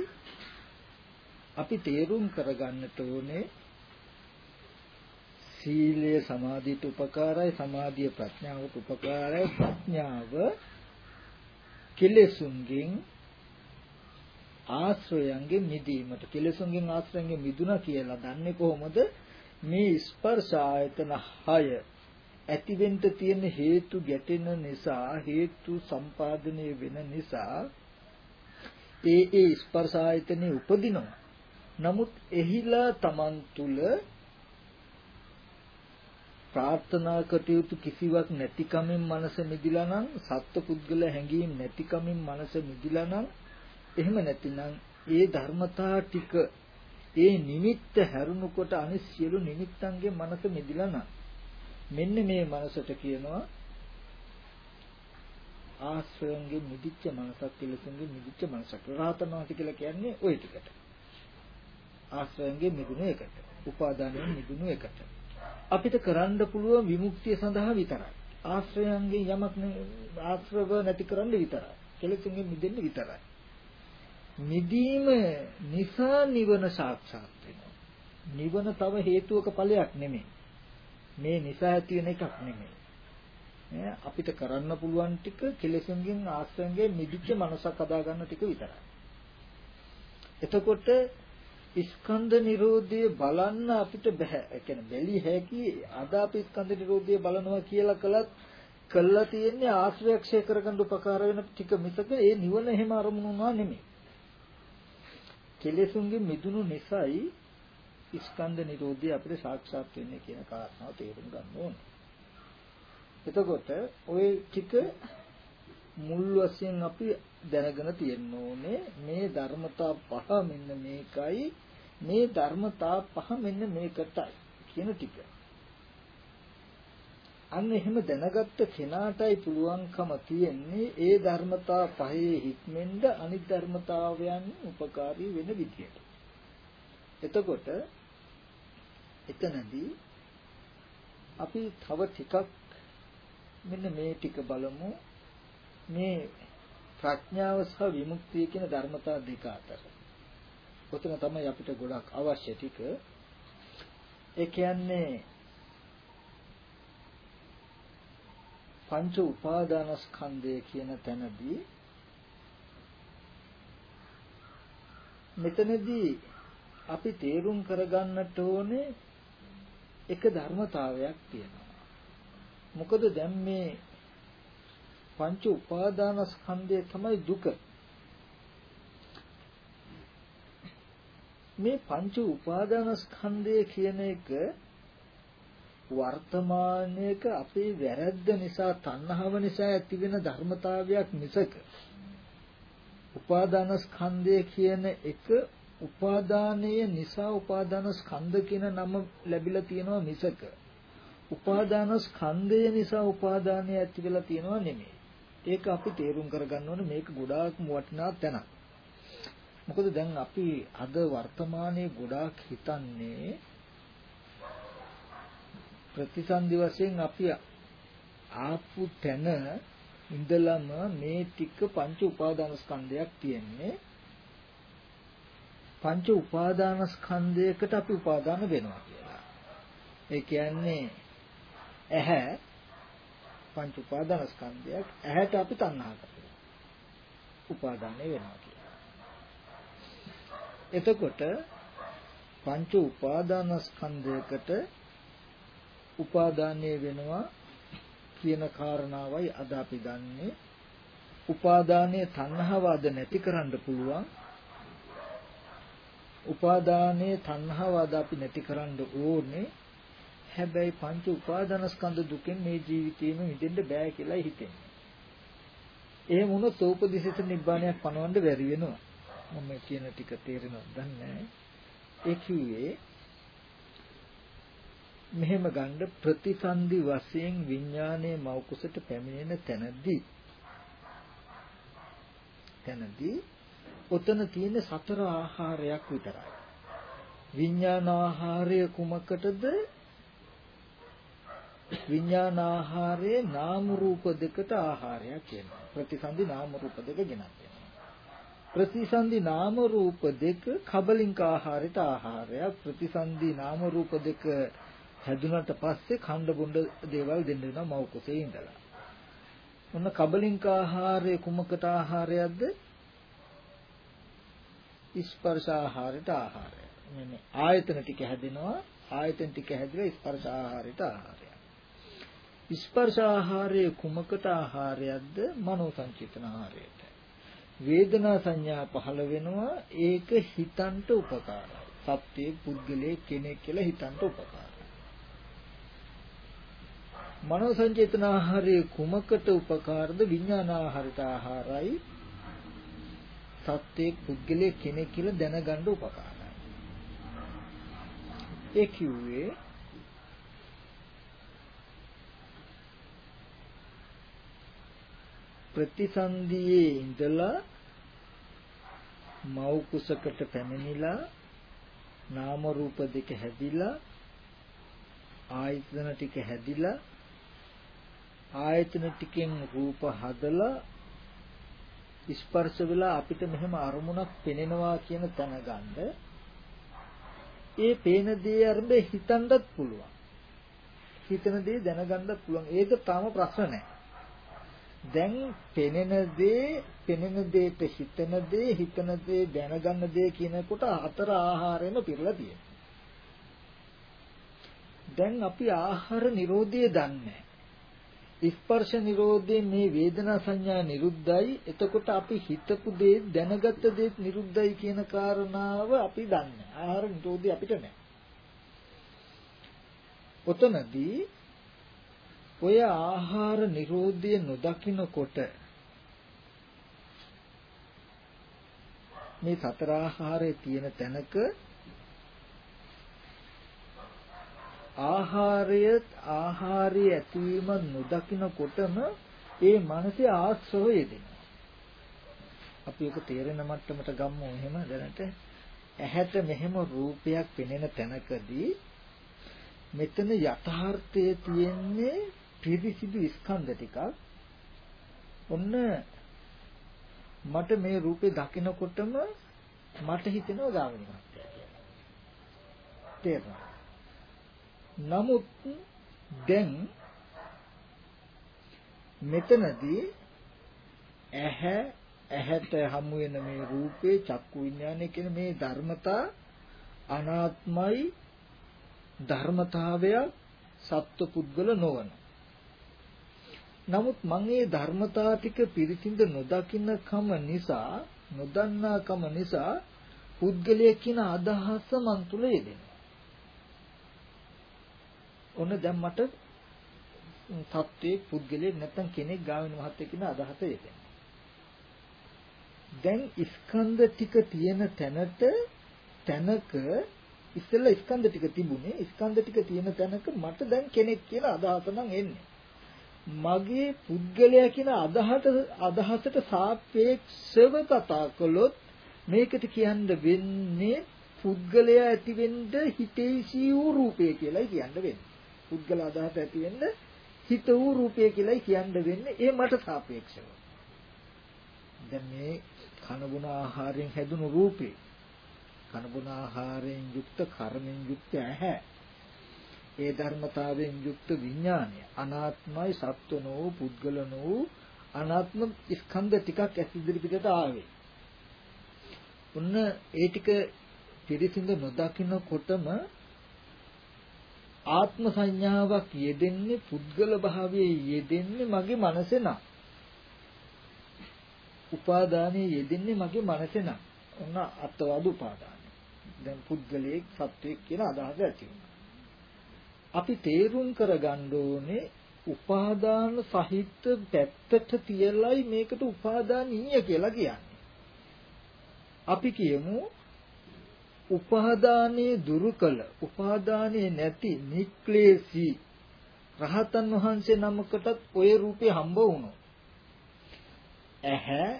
අපි තේරුම් කරගන්නට ඕනේ සීලය සමාධියට උපකාරයි සමාධිය ප්‍රඥාවට උපකාරයි. ප්‍රඥාව කෙලෙසුන්ගෙන් ආශ්‍රයයන්ගෙන් මිදීමට කෙලෙසුන්ගෙන් ආශ්‍රයන්ගෙන් මිදුණා කියලා දන්නේ කොහොමද? මේ ස්පර්ශ ආයතන 6 ඇතිවෙන්න තියෙන හේතු ගැටෙන නිසා හේතු සම්පාදනය වෙන නිසා ඒ ඒ ස්පර්ශ ආයතනේ උපදිනවා. නමුත් එහිලා Taman තුල ප්‍රාර්ථනා කටයුතු කිසිවක් නැතිකමින් මනස මිදිලා නම් සත්පුද්ගල හැඟීම් නැතිකමින් මනස මිදිලා නම් එහෙම නැතිනම් ඒ ධර්මතා ටික ඒ නිමිත්ත හැරුණකොට අනිත් සියලු නිමිත්තන්ගේ මනස මිදිලා නම්. මෙන්න මේ මනසට කියනවා ආශ්‍රයන්ගේ මිදිච්ච මනසක් කෙලෙසුන්ගේ මිදිච්ච මනසක්. රහතන් වහන්සේ කියලා කියන්නේ ওই ටිකට. ආශ්‍රයන්ගේ මිදුණු එකට. උපාදානයෙන් මිදුණු එකට. අපිට කරන්න පුළුවන් විමුක්තිය සඳහා විතරයි ආශ්‍රයයන්ගෙන් යමක් ආශ්‍රව නැති කරන්න විතරයි. කෙලෙසුන්ගෙන් මිදෙන්න විතරයි. මිදීම නිසා නිවන සාක්ෂාත් වෙනවා. නිවන තව හේතුවක ඵලයක් නෙමෙයි. මේ නිසා ඇති වෙන එකක් නෙමෙයි. අපිට කරන්න පුළුවන් ටික කෙලෙසුන්ගෙන් ආශ්‍රයෙන් මිදිච්ච මනසක් හදා ගන්න ටික විතරයි. එතකොට ස්කන්ධ නිරෝධය බලන්න අපිට බෑ. ඒ කියන්නේ බැලිය හැකි අද අපි ස්කන්ධ නිරෝධය බලනවා කියලා කළත් කළා තියෙන්නේ ආශ්‍රයක්ෂය කරගන්න උපකාර වෙන ටික මිසක ඒ නිවන එහෙම අරමුණු වුණා නෙමෙයි. කෙලෙසුන්ගේ මිදුණු නිසායි ස්කන්ධ නිරෝධය අපිට සාක්ෂාත් වෙන්නේ කියන කාරණාව තේරුම් ගන්න ඕනේ. එතකොට ওই ටික මුල් වශයෙන් අපි දැනගෙන තියෙන්න ඕනේ මේ ධර්මතා පහ මෙන්න මේකයි මේ ධර්මතා පහ මෙන්න මේකටයි කියන ටික. අන්න එහෙම දැනගත්ත කෙනාටයි පුළුවන්කම තියෙන්නේ ඒ ධර්මතා පහේ හික්මෙන්ද අනිත් ධර්මතාවයන් උපකාරී වෙන විදියට. එතකොට එතනදී අපි තව ටිකක් මෙන්න මේ ටික බලමු මේ ප්‍රඥාව සහ විමුක්තිය කියන ධර්මතා දෙක අතර. ඔතන තමයි අපිට ගොඩක් අවශ්‍ය ටික. ඒ කියන්නේ පංච උපාදානස්කන්ධය කියන තැනදී මෙතනදී අපි තේරුම් කරගන්නට ඕනේ එක ධර්මතාවයක් තියෙනවා. මොකද දැන් මේ පංච උපාදානස්කන්ධය තමයි දුක. මේ පංච උපාදානස්කන්ධය කියන එක වර්තමානයේක අපේ වැරද්ද නිසා තණ්හාව නිසා ඇතිවෙන ධර්මතාවයක් මිසක උපාදාන ස්කන්ධය කියන එක උපාදානයේ නිසා උපාදාන ස්කන්ධ කියන නම ලැබිලා තියෙනවා මිසක උපාදාන ස්කන්ධය නිසා උපාදානය ඇති වෙලා තියෙනවා නෙමෙයි. ඒක අපි තේරුම් කරගන්න ඕනේ මේක ගොඩාක් වටිනා තැනක්. මොකද දැන් අපි අද වර්තමානයේ ගොඩාක් හිතන්නේ ප්‍රතිසන්දි වශයෙන් අපි ආපු තැන ඉඳලම මේ ටික පංච උපාදාන ස්කන්ධයක් තියෙන්නේ පංච උපාදාන ස්කන්ධයකට අපි උපාදාන වෙනවා කියලා. ඒ කියන්නේ ඇහැ පංච උපාදාන ස්කන්ධයක් ඇහැට අපි තණ්හා කරනවා. උපාදානය වෙනවා කියලා. එතකොට පංච උපාදාන ස්කන්ධයකට උපාදානය වෙනවා කියන කාරණාවයි අද අපි දන්නේ උපාදානයේ තණ්හාවාද නැති කරන්න පුළුවන් උපාදානයේ තණ්හාවාද අපි නැති කරන්න ඕනේ හැබැයි පංච උපාදානස්කන්ධ දුකෙන් මේ ජීවිතේම මිදෙන්න බෑ කියලා හිතෙන්නේ. එහෙම වුණොත් උපදිසිත නිබ්බානයක් පනවන්න බැරි වෙනවා. මම කියන ටික තේරෙනවද දන්නේ ඒ කිව්වේ මෙහෙම ගන්න ප්‍රතිසන්දි වශයෙන් විඥානයේ මෞකුසට පැමිණෙන තැනදී තැනදී ඔතන තියෙන සතර ආහාරයක් විතරයි. විඥාන ආහාරය කුමකටද? විඥාන ආහාරයේ නාම රූප දෙකට ආහාරයක් වෙනවා. ප්‍රතිසන්දි නාම රූප දෙක ගෙනත් වෙනවා. ප්‍රතිසන්දි නාම රූප දෙක කබලින්ක ආහාරයට ආහාරයක්. ප්‍රතිසන්දි නාම රූප දෙක හැදුනට පස්සේ ඛණ්ඩ බොණ්ඩ දේවල් දෙන්න වෙනවා මව් කුසේ ඉඳලා. ඔන්න කබලින්ක ආහාරය කුමකට ආහාරයක්ද? ස්පර්ශ ආහාරයට ආහාරය. මේ ආයතන ටික හැදෙනවා ආයතන ටික හැදිලා ස්පර්ශ ආහාරයට ආහාරය. ස්පර්ශ ආහාරයේ කුමකට ආහාරයක්ද? මනෝ සංචේතන ආහාරයට. වේදනා සංඥා පහළ වෙනවා ඒක හිතන්ට උපකාරයි. සත්‍යයේ පුද්ගලයේ කෙනෙක් කියලා හිතන්ට උපකාරයි. මනෝ සංචේතන ආහාරයේ කුමකට උපකාරද විඥානාහාරයට ආහාරයි සත්‍යයේ පුද්ගලයේ කෙනෙක් කියලා දැනගන්න උපකාරයි ඒ කිව්වේ ප්‍රතිසන්දියේ ඉඳලා මව් කුසකට පැමිණිලා නාම රූප දෙක හැදිලා ආයතන ටික හැදිලා ආයතන ටිකෙන් රූප හදලා ස්පර්ශ වෙලා අපිට මෙහෙම අරමුණක් පෙනෙනවා කියන තැන ගන්න ඒ පේන දේ අරඹේ හිතන්නත් පුළුවන්. හිතන දේ දැනගන්නත් පුළුවන්. ඒක තාම ප්‍රශ්න නැහැ දැන් පෙනෙන දේ පෙනෙන දේට හිතන දේ හිතන දේ දැනගන්න දේ කියනකොට හතර ආහාරයෙන්ම පිරලා තියෙනවා. දැන් අපි ආහාර නිරෝධය දන්නේ ස්පර්ශ නිරෝධයෙන් මේ වේදනා සංඥා නිරුද්ධයි. එතකොට අපි හිතපු දේ දැනගත්ත දේ නිරුද්ධයි කියන කාරණාව අපි දන්නේ ආහාර නිරෝධය අපිට නැහැ. ඔතනදී ඔය ආහාර නිරෝධය නොදකින්නකොට මේ සතර ආහාරයේ තියෙන තැනක ආහාරය ආහාරය ඇතිවීම නොදකිනකොටම ඒ මනසේ ආශ්‍රව යෙදෙනවා. අපි ඒක තේරෙන මට්ටමට ගම්මු එහෙම දැනට ඇහැට මෙහෙම රූපයක් පෙනෙන තැනකදී මෙතන යථාර්ථයේ තියෙන්නේ පිරිසිදු ස්කන්ධ ටිකක්. ඔන්න මට මේ රූපේ දකිනකොටම මට හිතෙනවා ගාමිණී මහත්තයා කියලා. තේරුණා? නමුත් දැන් මෙතනදී ඇහැ ඇහැට හමු වෙන මේ රූපේ චක්කු විඥානය කියන මේ ධර්මතා අනාත්මයි ධර්මතාවය සත්ව පුද්ගල නොවන. නමුත් මම මේ ධර්මතා ටික පිරිසිඳ නොදකින්න කම නිසා නොදන්නා කම නිසා පුද්ගලයෙක් කියන අදහස මන් තුල යෙදෙනවා. ඔන්න දැන් මට සත්වයේ පුද්ගලයෙක් නැත්තම් කෙනෙක් ගාමින මහත්තයෙක් කියන අදහස එතන. දැන් ස්කන්ධ ටික තියෙන තැනට තැනක ඉස්සෙල්ලා ස්කන්ධ ටික තිබුණේ ස්කන්ධ ටික තියෙන තැනක මට දැන් කෙනෙක් කියලා අදහස නම් එන්නේ. මගේ පුද්ගලයා කියන අදහට අදහසට සාපේක්ෂව කතා කළොත් මේකට කියන්න වෙන්නේ පුද්ගලයා ඇති වෙන්න හිතේසී වූ රූපය කියලායි කියන්න වෙන්නේ. පුද්ගල අදහස ඇති වෙන්න හිත වූ රූපය කියලායි කියන්න වෙන්නේ ඒ මට සාපේක්ෂව. දැන් මේ කන බොන ආහාරයෙන් හැදුණු රූපේ කන බොන ආහාරයෙන් යුක්ත කර්මෙන් යුක්ත ඇහැ ඒ ධර්මතාවයෙන් යුක්ත විඥානය අනාත්මයි සත්වනෝ පුද්ගලනෝ අනාත්ම ස්කන්ධ ටිකක් ඇස් ඉදිරි පිටට ආවේ. ඔන්න ඒ ටික පිළිසිඳ නොදකින්නකොටම ආත්ම සංඥාවක් යෙදෙන්නේ පුද්ගල භාවයේ යෙදෙන්නේ මගේ මනසේ නම්. උපාදානයේ යෙදෙන්නේ මගේ මනසේ නම්. ඔන්න අත්වාද උපාදානය. දැන් පුද්ගලයේ සත්වයක් කියන අදහස ඇති අපි තේරුම් කරගන්න ඕනේ උපාදාන සහිත පැත්තට තියලයි මේකට උපාදානීය කියලා කියන්නේ. අපි කියමු උපාදානයේ දුරු කළ උපාදානයේ නැති නික්ලේශී රහතන් වහන්සේ නමකටත් ওই රූපේ හම්බ වුණා. ඇහැ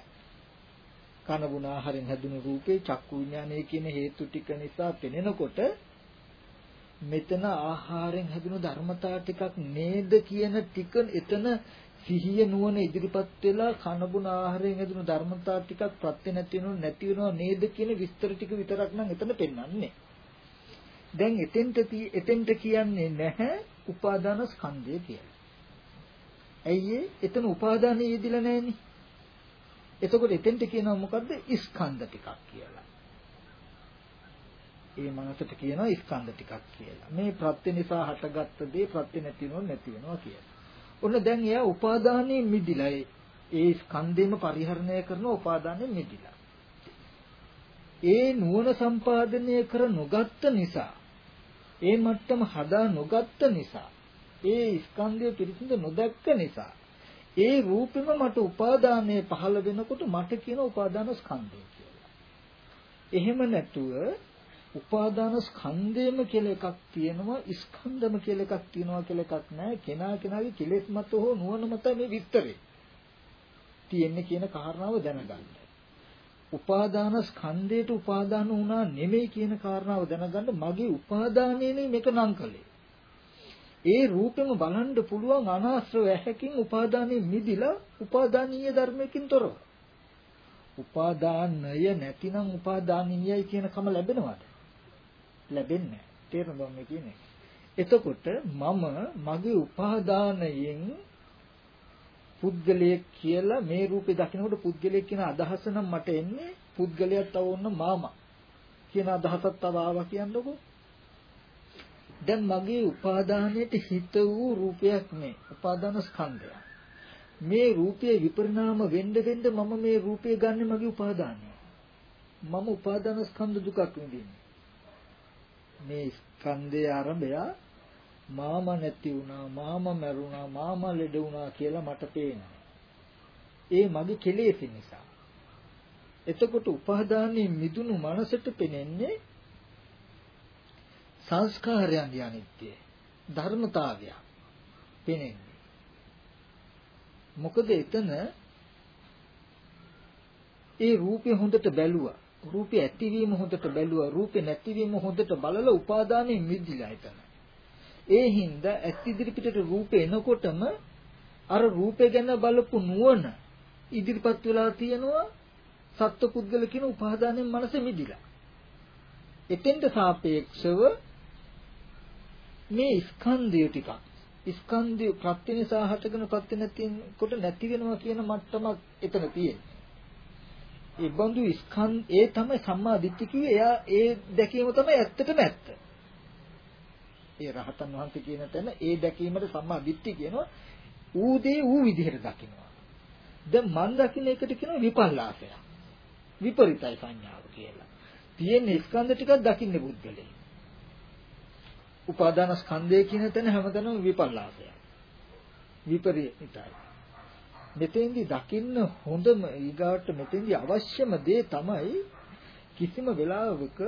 කන බුන ආහාරයෙන් හැදුණු රූපේ චක්කු විඥානය කියන හේතු ටික නිසා පෙනෙනකොට මෙතන ආහාරයෙන් හැදුණු ධර්මතා ටිකක් නේද කියන ටික එතන සිහිය නුවණ ඉදිරිපත් වෙලා කනබුන ආහාරයෙන් හැදුණු ධර්මතා ටිකක් ප්‍රත්‍ය නැති වෙනව නැති වෙනව නේද කියන විස්තර ටික විතරක් නම් එතන පෙන්වන්නේ. දැන් එතෙන්ට එතෙන්ට කියන්නේ නැහැ උපාදාන ස්කන්ධය කියලා. ඇයි එතන උපාදානයේ යෙදිලා නැහෙනේ. එතකොට එතෙන්ට කියනවා මොකද්ද ස්කන්ධ ටිකක් කියලා. ඒ මනසට කියනවා ස්කන්ධ ටිකක් කියලා. මේ ප්‍රත්‍ය නිසා හටගත්ත දේ ප්‍රත්‍ය නැති වෙනව නැති වෙනවා කියලා. ඔන්න දැන් එයා උපාදානයෙන් මිදිලා ඒ ස්කන්ධේම පරිහරණය කරන උපාදානයෙන් මිදිලා. ඒ නුවණ සම්පාදනය කර නොගත්ත නිසා ඒ මට්ටම හදා නොගත්ත නිසා ඒ ස්කන්ධය පිරිසිදු නොදැක්ක නිසා ඒ රූපෙම මට උපාදානයේ පහළ වෙනකොට මට කියන උපාදාන ස්කන්ධය කියලා. එහෙම නැතුව උපාදාන ස්කන්ධයම කියලා එකක් තියෙනවා ස්කන්ධම කියලා එකක් තියෙනවා කියලා එකක් නැහැ කෙනා කෙනාගේ කෙලෙස් මත හෝ නුවණ මත මේ විස්තරේ තියෙන්නේ කියන කාරණාව දැනගන්න. උපාදාන ස්කන්ධයට උපාදාන වුණා නෙමෙයි කියන කාරණාව දැනගන්න මගේ උපාදානයනේ මේක නම් කළේ. ඒ රූපෙම බලන්න පුළුවන් අනාශ්‍රව ඇහැකින් උපාදානෙ මිදිලා උපාදානීය ධර්මයකින් තොරව. උපාදානය නැතිනම් උපාදානීයයි කියන කම ලැබෙනවද? ලැබෙන්නේ නැහැ. තේරුණාද මේ කියන්නේ? එතකොට මම මගේ උපාදානයෙන් පුද්ගලයෙක් කියලා මේ රූපේ දකිනකොට පුද්ගලයෙක් කියන අදහස නම් මට එන්නේ පුද්ගලයාත් තව ඔන්න මාමා කියන අදහසක් තව ආවා කියන්නකො. දැන් මගේ උපාදානයට හිත වූ රූපයක් නේ. උපාදාන ස්කන්ධය. මේ රූපයේ විපරිණාම වෙන්න වෙන්න මම මේ රූපය ගන්න මගේ උපාදානය. මම උපාදාන ස්කන්ධ දුකක් විඳින්නේ. මේ ස්කන්ධයේ ආරම්භය මාම නැති වුණා මාම මැරුණා මාම ලෙඩ වුණා කියලා මට පේනවා. ඒ මගේ කෙලෙස් නිසා. එතකොට උපාදානයේ මිදුණු මනසට පෙනෙන්නේ සංස්කාරයන්ගේ අනිත්‍ය ධර්මතාවය පෙනෙන්නේ. මොකද එතන ඒ රූපේ හොඳට බැලුවා. රූපේ ඇතිවීම හොඳට බැලුවා රූපේ නැතිවීම හොඳට බලලා උපාදානයේ මිදිලා එතන ඒ හින්දා ඇත් ඉදිරිපිටට රූපේ එනකොටම අර රූපේ ගැන බලපු නුවණ ඉදිරිපත් වෙලා තියෙනවා සත්පුද්ගල කියන උපාදානයෙන් මනස මිදිලා. එතෙන්ට සාපේක්ෂව මේ ස්කන්ධය ටිකක් ස්කන්ධය ප්‍රත්‍ය නිසා හටගෙන ප්‍රත්‍ය නැතිකොට නැති වෙනවා කියන මට්ටමක් එතන තියෙනවා. ඒ බඳු ස්කන්ධ ඒ තමයි සම්මා දිට්ඨිය කිව්වේ එයා ඒ දැකීම තමයි ඇත්තටම ඇත්ත. ඒ රහතන් වහන්සේ කියන තැන ඒ දැකීමට සම්මා දිට්ඨිය කියනවා ඌ දේ ඌ විදිහට දකිනවා. දැන් මන් දකින්න එකට කියනවා විපල්ලාසය. විපරිතයි සංඥාව කියලා. තියෙන ස්කන්ධ ටිකක් දකින්නේ බුද්ධලේ. උපාදාන ස්කන්ධය කියන තැන හැමතැනම විපල්ලාසය. විපරිතයි. මෙතෙන්දි දකින්න හොඳම ඊගාට මෙතෙන්දි අවශ්‍යම දේ තමයි කිසිම වෙලාවක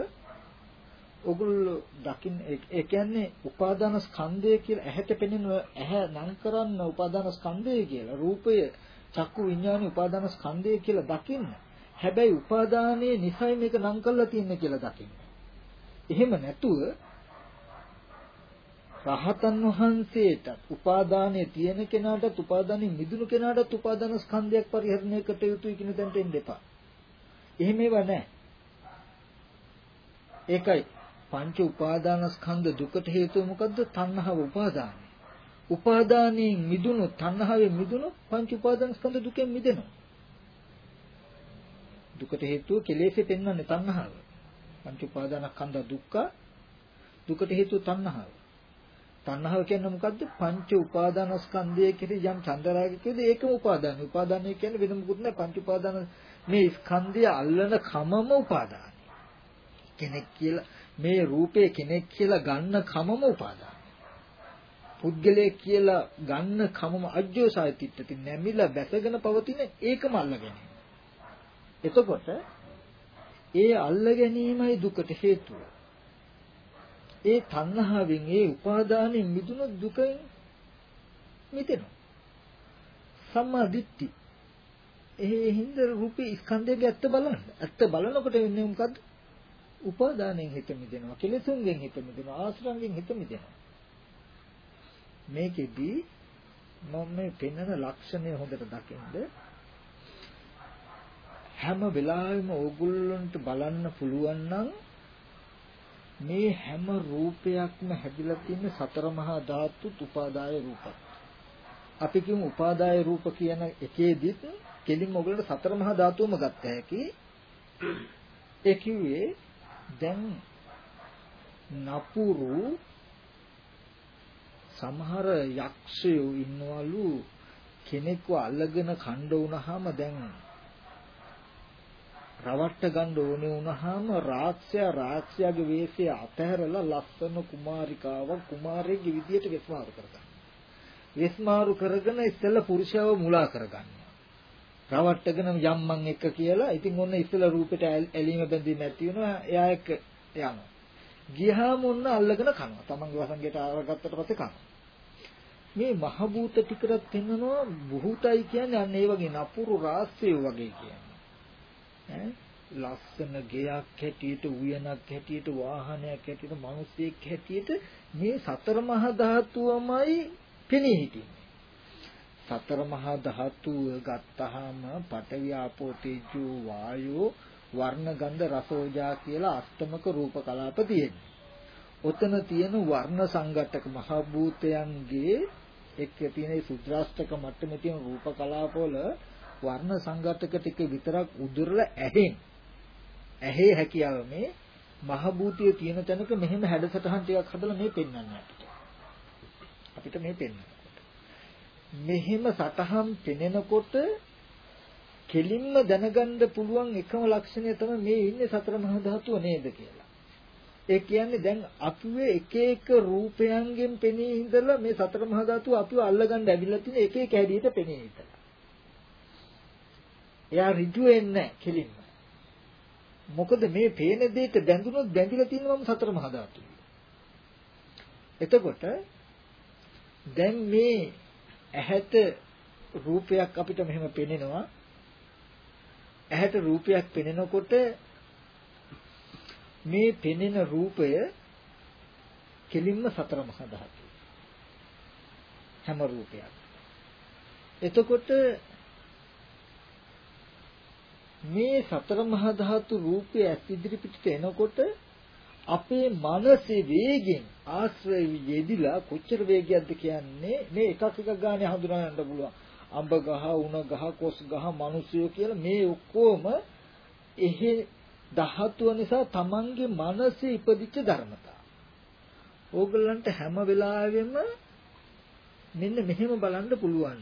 ඔගොල්ලෝ දකින්න ඒ කියන්නේ උපාදාන ස්කන්ධය කියලා ඇහැට පෙනෙන ඇහැ නම් කරන්න උපාදාන ස්කන්ධය කියලා රූපය චක්කු විඥාන උපාදාන ස්කන්ධය කියලා දකින්න. හැබැයි උපාදානයේ නිසයි මේක නම් කරලා තියන්නේ කියලා දකින්න. එහෙම නැතුව රහතන් වහන්සේට උපාදානයේ තියෙන කෙනාටත් උපාදානයේ මිදුණු කෙනාටත් උපාදාන ස්කන්ධයක් පරිහරණය කට යුතුයි කියන තැනට එන්න එපා. එහෙම ඒවා නැහැ. ඒකයි පංච උපාදානස්කන්ධ දුකට හේතුව මොකද්ද? තණ්හාව උපාදානයි. උපාදානයෙන් මිදුණු තණ්හාවෙන් මිදුණු පංච උපාදානස්කන්ධ දුකෙන් මිදෙනවා. දුකට හේතුව කෙලෙසේ පෙන්වන්නේ තණ්හාව. පංච උපාදානස්කන්ධ දුක්ඛ දුකට හේතුව තණ්හාව. තණ්හාව කියන්නේ මොකද්ද? පංච උපාදානස්කන්ධය කෙරෙහි යම් චන්දරාගයකද ඒකම උපාදානයි. උපාදානය කියන්නේ වෙන මොකුත් නෑ. පංච උපාදාන මේ ස්කන්ධය අල්ලන කමම උපාදානයි. කෙනෙක් කියලා මේ රූපේ කෙනෙක් කියලා ගන්න කමම උපාදාන. පුද්ගලයෙක් කියලා ගන්න කමම අජ්ජෝසාය තිට්ඨති නැමිලා බැසගෙන පවතින ඒකම අල්ලගෙන. එතකොට ඒ අල්ල ගැනීමයි දුකට හේතුව. ඒ තණ්හාවෙන් ඒ උපාදානෙන් මිදුණු දුකෙන් මිදෙනවා. සම්මා දිට්ඨි. ඒ හින්දා රූපේ ස්කන්ධයේ ඇත්ත බලන්න. ඇත්ත බලනකොට වෙන්නේ මොකද්ද? උපාදානයෙන් හිත මිදෙනවා කෙලෙසුන්ගෙන් හිත මිදෙනවා ආශ්‍රංගෙන් හිත මිදෙනවා මේකෙදි මම මේ පෙන්වන ලක්ෂණය හොඳට දකින්ද හැම වෙලාවෙම ඕගොල්ලන්ට බලන්න පුළුවන් නම් මේ හැම රූපයක්ම හැදිලා තියෙන සතර මහා ධාතු උපාදාය රූපත්. අපි කියමු උපාදාය රූප කියන එකේදීත් කෙලින්ම ඔයගොල්ලෝ සතර මහා ධාතුවම ගත්ත හැකි. ඒ කිව්වේ දැන් නපුරු සමහර යක්ෂයෝ ඉන්නවලු කෙනෙක්ව අල්ලගෙන කණ්ඩ වුණාම දැන් රවට්ට ගන්න ඕනේ වුණාම රාක්ෂයා රාක්ෂයාගේ වේශය අතහැරලා ලස්සන කුමාරිකාවක් කුමාරයෙක්ගේ විදියට වෙස්මාරු කරගන්න. වෙස්මාරු කරගෙන ඉස්සෙල්ලා පුරුෂයව මුලා කරගන්න. රවට්ටගෙන යම්මන් එක කියලා. ඉතින් ඔන්න ඉස්සලා රූපෙට ඇලීම බැඳී නැති වෙනවා. එයා එක්ක යනවා. ගියාම ඔන්න අල්ලගෙන කනවා. තමන්ගේ වසංගයට අරගත්තට පස්සේ කනවා. මේ මහ භූත ටිකට පෙන්වනවා භූතයි කියන්නේ අන්න ඒ වගේ නපුරු රාස්‍යය වගේ කියන්නේ. ඈ ලස්සන ගෙයක් හැටියට උයනක් හැටියට වාහනයක් හැටියට මිනිසෙක් හැටියට මේ සතර මහා ධාතුවමයි පෙනී හිටින්නේ. සතර මහා ධාතුව ගත්තාම පඨවි ආපෝ තේජෝ වායෝ වර්ණ ගන්ධ රසෝජා කියලා අෂ්ටමක රූප කලාප තියෙනවා. ඔතන තියෙන වර්ණ සංගතක මහ භූතයන්ගේ එක්ක තියෙන සුද්‍රාෂ්ටක මට්ටමේ තියෙන රූප කලාපවල වර්ණ සංගතක ටික විතරක් උදුරලා ඇහෙන් ඇහි හැකියාව මේ මහ භූතිය තියෙන තැනක මෙහෙම හැඩසටහන් ටිකක් හදලා මේ පෙන්වන්න අපිට. අපිට මේ පෙන්වන්න. මෙහෙම සටහන් පෙනෙනකොට කෙලින්ම දැනගන්න පුළුවන් එකම ලක්ෂණය තමයි මේ ඉන්නේ සතර මහා ධාතුව නේද කියලා. ඒ කියන්නේ දැන් අපුවේ එක එක රූපයන්ගෙන් පෙනී ඉඳලා මේ සතර මහා ධාතුව අපිව අල්ලගන්න ඇවිල්ලා තියෙන එක එක හැඩියට පෙනී ඉඳලා. එයා ඍජු වෙන්නේ කෙලින්ම. මොකද මේ පේන දෙයට බැඳුනොත් බැඳිලා තියෙනවම සතර මහා ධාතුයි. එතකොට දැන් මේ ඇහැට රූපයක් අපිට මෙහෙම පෙනෙනවා ඇහැට රූපයක් පෙනෙනකොට මේ පෙනෙන රූපය කෙලින්ම සතර මහා ධාතුයි හැම රූපයක් එතකොට මේ සතර මහා ධාතු රූපය ඇස් ඉදිරි පිටට එනකොට අපේ මනසේ වේගෙන් ආශ්‍රය යෙදිලා කොච්චර වේගයක්ද කියන්නේ මේ එකක් එකක් ගානේ හඳුනා ගන්න පුළුවන් අඹ ගහ උණ ගහ කොස් ගහ මිනිසියෝ කියලා මේ ඔක්කොම එහෙ ධාතුව නිසා Tamange මනසේ ඉපදිච්ච ධර්මතා. ඕගලන්ට හැම වෙලාවෙම මෙන්න මෙහෙම බලන්න පුළුවන්.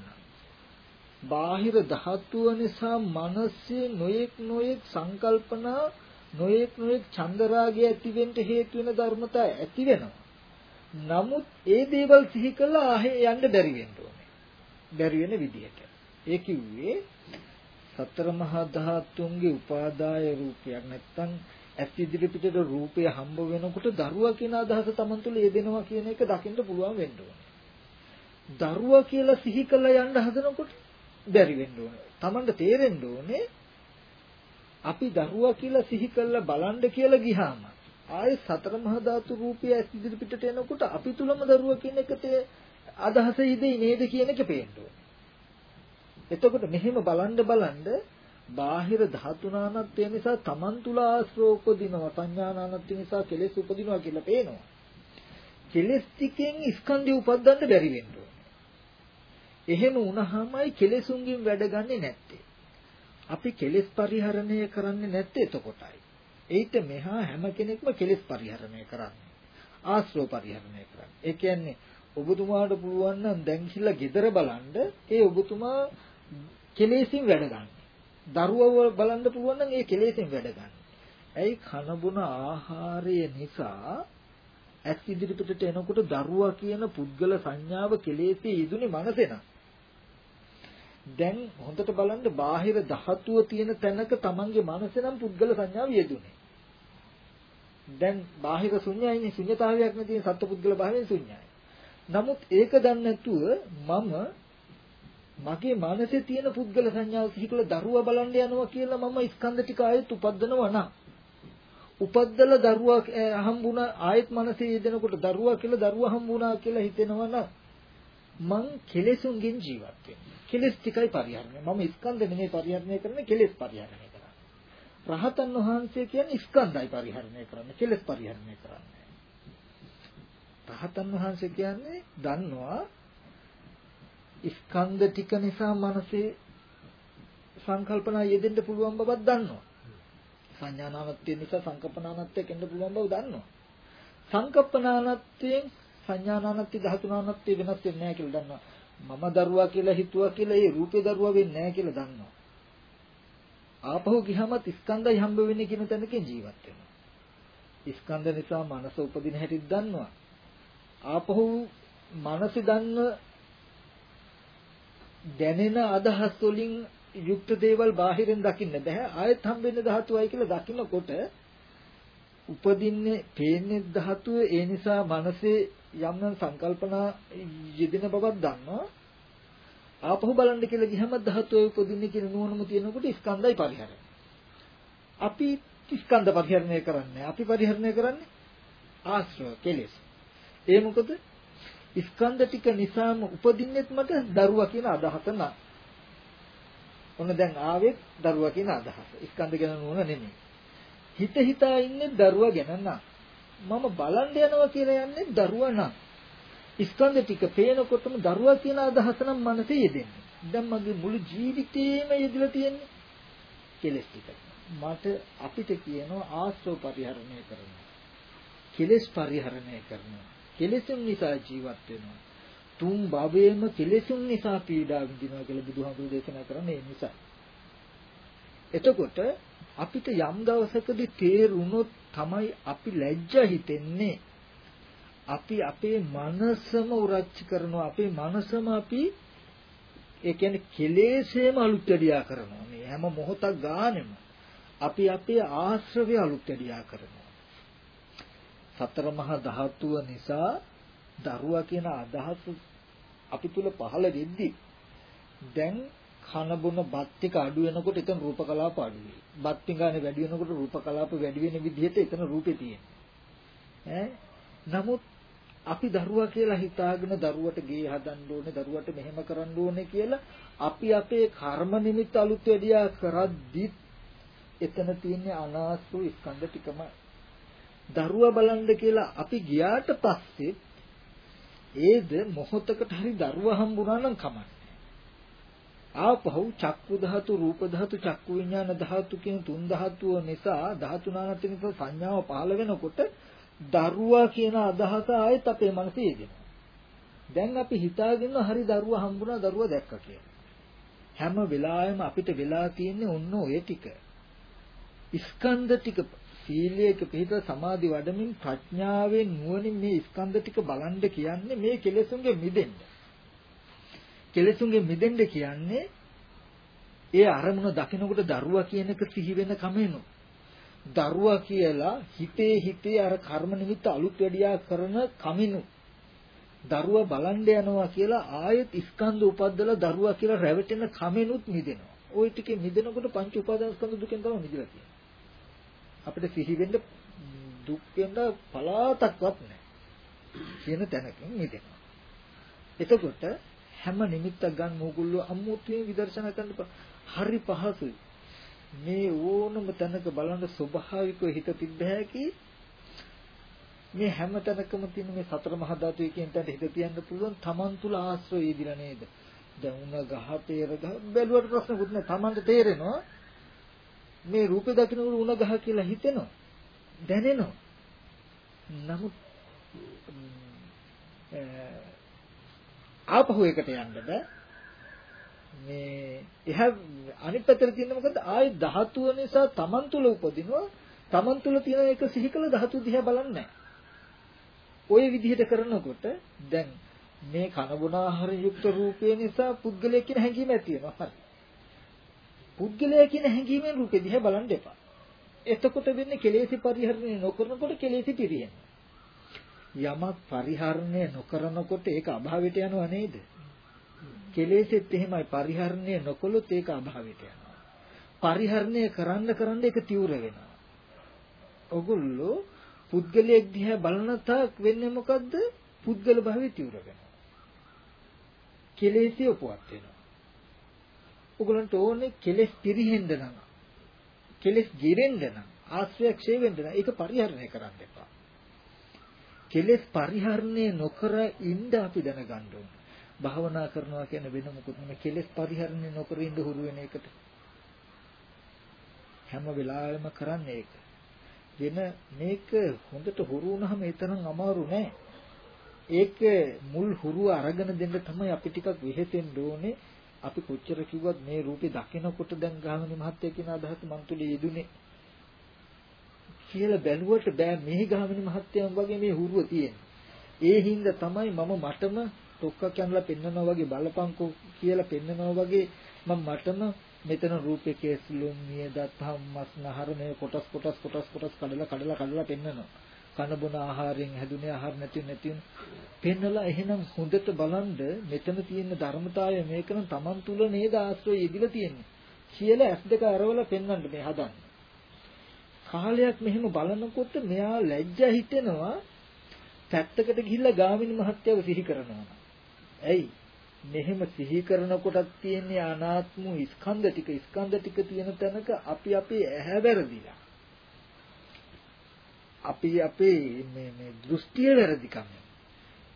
බාහිර ධාතුව නිසා මනසේ නොයෙක් නොයෙක් සංකල්පනා නොයෙක් නොයෙක් චන්දරාගය ඇතිවෙන්න හේතු වෙන ධර්මතා ඇති වෙනවා. නමුත් ඒ දේවල් සිහි කළා ආහේ යන්න බැරි වෙන්න ඕනේ. බැරි වෙන විදිහට. ඒ කිව්වේ සතර මහා ධාතුන්ගේ උපාදාය රූපයක් නැත්තම් ඇස් ඉදිරි පිටට රූපය හම්බ වෙනකොට දරුවා කියන අදහස Taman තුල යෙදෙනවා කියන එක දකින්න පුළුවන් වෙන්න ඕනේ. දරුවා කියලා සිහි කළා යන්න හදනකොට බැරි වෙන්න ඕනේ. Tamanට තේරෙන්න ඕනේ අපි දරුවා කියලා සිහි කරලා බලන්න කියලා ගියාම ආයේ සතර මහා ධාතු රූපය ඇස් ඉදිරි පිටට එනකොට අපි තුලම දරුවා කියන එකට අදහස ඉදෙයි නේද කියන එක පේන්න ඕනේ. එතකොට මෙහෙම බලන්න බලන්න බාහිර ධාතුනානත්වය නිසා Taman තුල ආශ්‍රව උපදිනවා සංඥානානත්වය නිසා කෙලෙස් උපදිනවා කියලා පේනවා. කෙලෙස් ටිකෙන් ස්කන්ධය උපදින්න බැරි වෙන්න එහෙම වුණාමයි කෙලෙසුන්ගෙන් වැඩ ගන්නෙ නැත්තේ. අපි කෙලෙස් පරිහරණය කරන්නේ නැත්තේ එතකොටයි. ඒිට මෙහා හැම කෙනෙක්ම කෙලෙස් පරිහරණය කරන්නේ. ආශ්‍රව පරිහරණය කරන්නේ. ඒ කියන්නේ ඔබතුමාට පුළුවන් නම් දැන් කියලා gedara බලන්න ඒ ඔබතුමා කෙලෙසින් වැඩ ගන්න. දරුවව බලන්න පුළුවන් නම් ඒ කෙලෙසින් වැඩ ගන්න. ඇයි කන බොන ආහාරය නිසා ඇස් ඉදිරිපිටට එනකොට දරුවා කියන පුද්ගල සංඥාව කෙලෙසේ යෙදුනේ මනසේ නම්. දැන් හොඳට බලන්න බාහිර ධාතුව තියෙන තැනක Tamange මනසේ නම් පුද්ගල සංඥාව යෙදුනේ. දැන් බාහිර ශුන්‍යයිනේ ශුන්‍යතාවයක් නැති සත්පුද්ගල භාවයෙන් ශුන්‍යයි. නමුත් ඒක දන්නේ නැතුව මම මගේ මනසේ තියෙන පුද්ගල සංඥාව සිහිකල දරුවා බලන්න යනවා කියලා මම ස්කන්ධ ටික ආයෙත් උපද්දනවා නම් උපද්දල දරුවා හම්බුණා ආයෙත් මනසේ යෙදෙනකොට දරුවා කියලා දරුවා හම්බුණා කියලා හිතෙනවා නම් මං කෙලෙසුන්ගෙන් ජීවත් වෙනවා. කෙලෙස් ටිකයි පරිහරණය. මම ස්කන්ධ නෙමෙයි පරිහරණය කරන්නේ කෙලෙස් පරිහරණය කරන්නේ. රහතන් වහන්සේ කියන්නේ ස්කන්ධයි පරිහරණය කරන්නේ කෙලෙස් පරිහරණය කරන්නේ. රහතන් වහන්සේ කියන්නේ දන්නවා ස්කන්ධ ටික නිසා මනසේ සංකල්පනා යෙදෙන්න පුළුවන් බවක් දන්නවා. සංඥානානත්වය නිසා සංකප්පනානත්වයක් එන්න පුළුවන් බව දන්නවා. සංකප්පනානත්වයෙන් සංඥානානත්වය ධාතුනානත්වය වෙනස් වෙන්නේ නැහැ කියලා දන්නවා. මම දරුවා කියලා හිතුවා කියලා ඒ රූපේ දරුවා වෙන්නේ නැහැ කියලා දන්නවා. ආපහු ගියමත් ස්කන්ධය හම්බ වෙන්නේ කියන තැනකින් ජීවත් වෙනවා. ස්කන්ධ නිසා මනස උපදින හැටි දන්නවා. ආපහු මනස දන්න දැනෙන අදහස් වලින් යුක්ත දේවල් බාහිරින් දකින්න බෑ ආයෙත් හම්බෙන්නේ ධාතුවයි කියලා දකින්නකොට උපදින්නේ පේන්නේ ධාතුව ඒ නිසා මනසේ යම් යම් සංකල්පනා යෙදෙන බවක් දන්නවා ආපහු බලන්න කියලා ගියම ධාතුවේ උපදින්නේ කියන නුවණම තියෙනකොට ස්කන්ධයි පරිහරණය අපි ස්කන්ධ පරිහරණය කරන්නේ අපි පරිහරණය කරන්නේ ආශ්‍රව කෙලෙස්. ඒ මොකද ස්කන්ධ ටික නිසාම උපදින්නෙත් මට දරුවා කියන අදහස නෑ. ඔන්න දැන් ආවෙත් දරුවා කියන අදහස. ස්කන්ධ ගැන නුවණ නෙමෙයි. හිත හිතා ඉන්නේ දරුවා ගැන නෑ. මම බලන් යනවා කියලා යන්නේ දරුවා නෑ. ස්කන්ධ ටික පේනකොටම දරුවා කියන අදහස නම් මනසේ යෙදෙන්නේ. දැන් මගේ මුළු ජීවිතේම යෙදලා තියෙන්නේ කෙලස් ටික. මට අපිට කියනවා ආශ්‍රව පරිහරණය කරනවා. කෙලස් පරිහරණය කරනවා. කෙලෙසුන් නිසා ජීවත් වෙනවා. තුන් භවයේම කෙලෙසුන් නිසා පීඩා විඳිනවා කියලා බුදුහාමුදුරු දේශනා කරන්නේ ඒ නිසා. එතකොට අපිට යම් දවසකදී තේරුණොත් තමයි අපි ලැජ්ජා හිතෙන්නේ. අපි අපේ මනසම උරච්ච කරනවා. අපේ මනසම අපි ඒ කියන්නේ කෙලෙසේම අලුත් වැඩියා කරනවා. මේ හැම මොහොතක් ගානෙම අපි අපේ ආශ්‍රවය අලුත් වැඩියා කරනවා. සතර මහා ධාතුව නිසා දරුවා කියන අදහස අපි තුල පහළ වෙද්දි දැන් කන බොන බත් ටික අඩු වෙනකොට එතන රූප කලාප අඩු වෙයි. බත් පිඟානේ වැඩි වෙනකොට රූප කලාප වැඩි වෙන විදිහට එතන රූපේ තියෙනවා. ඈ නමුත් අපි දරුවා කියලා හිතාගෙන දරුවට ගේ හදන්න ඕනේ දරුවට මෙහෙම කරන්න ඕනේ කියලා අපි අපේ කර්ම නිමිත්ත අලුත් වැඩියා කරද්දි එතන තියෙන අනාස්තු ස්කන්ධ ටිකම දරුවා බලන්න කියලා අපි ගියාට පස්සේ ඒද මොහොතකට හරි දරුවා හම්බුනා නම් කමන්නේ. ආපහු චක්කු ධාතු, රූප ධාතු, චක්කු විඥාන ධාතු කියන තුන් ධාතුව නිසා ධාතු නානත් නිසා සංඥාව පහළ වෙනකොට දරුවා කියන අදහස ආයෙත් අපේ මනසේ එදෙනවා. දැන් අපි හිතාගෙන හරි දරුවා හම්බුණා දරුවා දැක්කා කියලා. හැම වෙලාවෙම අපිට වෙලා තියෙන්නේ ඔන්න ඔය ටික. ස්කන්ධ ටික සීලයක පිහිට සමාධි වඩමින් ප්‍රඥාවෙන් නුවණින් මේ ස්කන්ධ ටික බලන්න කියන්නේ මේ කෙලෙසුන්ගේ මිදෙන්න. කෙලෙසුන්ගේ මිදෙන්න කියන්නේ ඒ අරමුණ දකිනකොට දරුවා කියන එක සිහි වෙන කමෙනු. දරුවා කියලා හිතේ හිතේ අර කර්ම නිමිත්ත අලුත් වැඩියා කරන කමිනු. දරුවා බලන්න යනවා කියලා ආයෙත් ස්කන්ධ උපද්දලා දරුවා කියලා රැවටෙන කමෙනුත් මිදෙනවා. ওই ටිකේ මිදෙනකොට පංච උපාදාන ස්කන්ධ දුකෙන් තමයි මිදලා තියෙන්නේ. අපිට සිහි වෙන්න දුක් වෙන පලාතක්වත් නැහැ. කියන තැනකින් මිදෙනවා. එතකොට හැම නිමිත්තක් ගන්න ඕගොල්ලෝ අමුතුවෙන් විදර්ශනා කරන්න හරි පහසුයි. මේ ඕනම තැනක බලන ස්වභාවිකව හිත තිබ්බ හැකි මේ හැම තැනකම තියෙන මේ සතර මහා ධාතුවේ කියන තැනට හිත තියන්න පුළුවන් Taman තුල ආශ්‍රය ඉදිලා නේද? දැන් උණ ගහ peer ගහ බැලුවට ප්‍රශ්නකුත් නැහැ. Tamanට තේරෙනවා මේ රූපේ දකින්නකොට උණ ගහ කියලා හිතෙනවා. දැනෙනවා. නමුත් ආපහු එකට යන්න බෑ. මේ එහා අනිත් පැත්තට තියෙන මොකද ආයේ ධාතුව නිසා Taman තුල උපදිනවා. Taman තුල තියෙන එක සිහි කළ ධාතු දිහා බලන්නේ ওই විදිහට කරනකොට දැන් මේ කන බොන ආහාර යුක්ත රූපය නිසා පුද්ගලයෙක් කියන හැඟීම ඇති වෙනවා. හරි. පුද්ගලයා කියන හැඟීමෙන් රූපෙ දිහා බලන්න එපා. එතකොට වෙන්නේ කෙලෙසි පරිහරණය නොකරනකොට කෙලෙසි පිරියෙනවා. යමක් පරිහරණය නොකරනකොට ඒක අභාවයට යනව නේද? කෙලෙසෙත් එහෙමයි පරිහරණය නොකළොත් ඒක අභාවයට යනවා. පරිහරණය කරන්න කරන්න ඒක තීව්‍ර වෙනවා. ඔගොල්ලෝ පුද්ගලයෙක් දිහා බලන තාක් වෙන්නේ මොකද්ද? පුද්ගල භාවය තීව්‍ර වෙනවා. කෙලෙසි උපවත් වෙනවා. ඔගලන්ට ඕනේ කෙලෙස් පිරිහෙන්න නම් කෙලෙස් ගිරෙන්න නම් ආශ්‍රය ක්ෂය වෙන්න නම් ඒක පරිහරණය කරන්න එපා. කෙලෙස් පරිහරණය නොකර ඉන්න අපි දැනගන්න ඕනේ. භාවනා කරනවා කියන වෙන මොකුත් නෙමෙයි කෙලෙස් පරිහරණය නොකර ඉන්න හුරු වෙන එකට. හැම වෙලාවෙම කරන්නේ ඒක. වෙන මේක හොඳට හුරු වුණාම ඒ තරම් අමාරු නෑ. ඒක මුල් හුරුව අරගෙන දෙන්න තමයි අපි ටිකක් වෙහෙසෙන්න ඕනේ. අපි කොච්චර කිව්වත් මේ රූපේ දකිනකොට දැන් ගාමිණී මහත්තයා කියන අදහස මන් තුලේ යෙදුනේ කියලා බැලුවට බෑ මේ ගාමිණී මහත්තයන් වගේ මේ හුරුව තියෙන්නේ. ඒ හින්දා තමයි මම මටම තොක්ක කැනලා පෙන්නනවා වගේ බලපංකෝ කියලා පෙන්නනවා වගේ මම මටම මෙතන රූපේ කේස්ලුම් නියදත් හම්මස් නහර මේ කොටස් කොටස් කොටස් කොටස් කඩලා කඩලා කඩලා පෙන්නනවා. කන බොන ආහාරයෙන් හැදුනේ ආහාර නැති නැති පෙන්නලා එහෙනම් හොඳට බලන්ද මෙතන තියෙන ධර්මතාවය මේකනම් Taman තුල නේද ආශ්‍රය ඉදිලා තියෙන්නේ කියලා ඇස් දෙක අරවල පෙන්වන්න මේ හදන්නේ කාලයක් මෙහෙම බලනකොට මෙයා ලැජ්ජා හිතෙනවා පැත්තකට ගිහිල්ලා ගාමිණී මහත්තයව සිහි කරනවා. ඇයි? මෙහෙම සිහි කරනකොටත් තියෙන අනාත්ම ස්කන්ධ ටික ස්කන්ධ ටික තියෙන තැනක අපි අපේ ඇහැ වැරදිලා. අපි අපේ මේ මේ දෘෂ්ටිය වැරදිකම.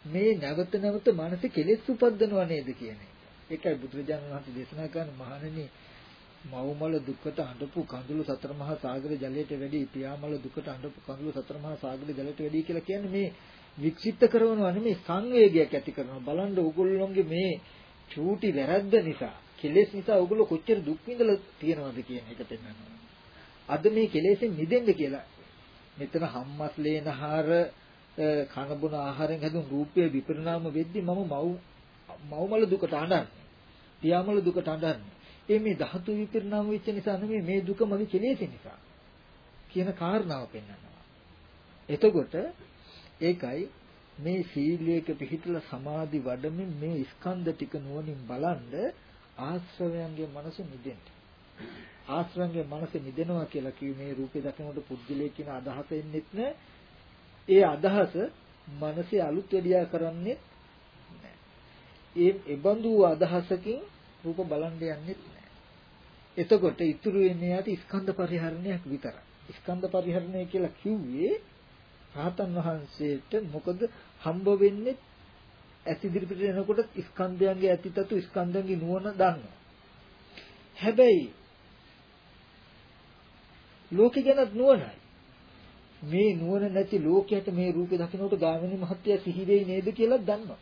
මේ නැවත නැවත මනසේ කෙලෙස් උපද්දනව නේද කියන එක. ඒකයි බුදුරජාණන් වහන්සේ දේශනා කරන මහණෙනි මව්මල දුකට අඬපු කඳුළු සතර මහා සාගර ජලයට වැඩි පියාමල දුකට අඬපු කඳුළු සතර මහා සාගර ජලයට වැඩි කියලා කියන්නේ මේ වික්ෂිප්ත කරනවා නෙමෙයි සංවේගයක් ඇති කරනවා. බලන්න ඕගොල්ලෝගේ මේ චූටි වැරද්ද නිසා කෙලෙස් නිසා ඕගොල්ලෝ කොච්චර දුක් විඳලා තියෙනවද කියන එක පෙන්වනවා. අද මේ කෙලෙසෙන් මිදෙන්න කියලා. මෙතන හම්මස් ලේනහර කන බොන ආහාරයෙන් හැදුණු රූපයේ විපරිණාම වෙද්දී මම මව් මව්මල දුකට අඬන්නේ. පියාමල දුකට අඬන්නේ. ඒ මේ ධාතු විපරිණාම වෙච්ච නිසා නෙමෙයි මේ දුක මගේ කෙලෙස් නිසා කියන කාරණාව පෙන්වනවා එතකොට ඒකයි මේ සීලයක පිහිටලා සමාධි වඩමින් මේ ස්කන්ධ ටික නුවණින් බලන්ද ආශ්‍රවයන්ගේ මනස මිදෙන්න. ආශ්‍රවයන්ගේ මනස මිදෙනවා කියලා කිව්වේ මේ රූපේ දකිනකොට පුද්ගලයේ කියන අදහස එන්නෙත් නෑ. ඒ අදහස මනසේ අලුත් වැඩියා කරන්නේ නෑ. ඒ එබඳු අදහසකින් රූප බලන්න යන්නෙත් නෑ. එතකොට ඉතුරු වෙන්නේ යටි ස්කන්ධ පරිහරණයක් විතරයි. ස්කන්ධ පරිහරණය කියලා කිව්වේ රහතන් වහන්සේට මොකද හම්බ වෙන්නේ ඇති ඉදිරිපිට එනකොට ස්කන්ධයන්ගේ ඇතිතතු ස්කන්ධයන්ගේ නුවණ දන්නවා. හැබැයි ලෝකෙ ගැනත් නුවණයි. මේ නුවණ නැති ලෝකයට මේ රූපේ දකින්නට ගාමිණී මහත්ය සිහි වෙයි නේද කියලා දන්නවා.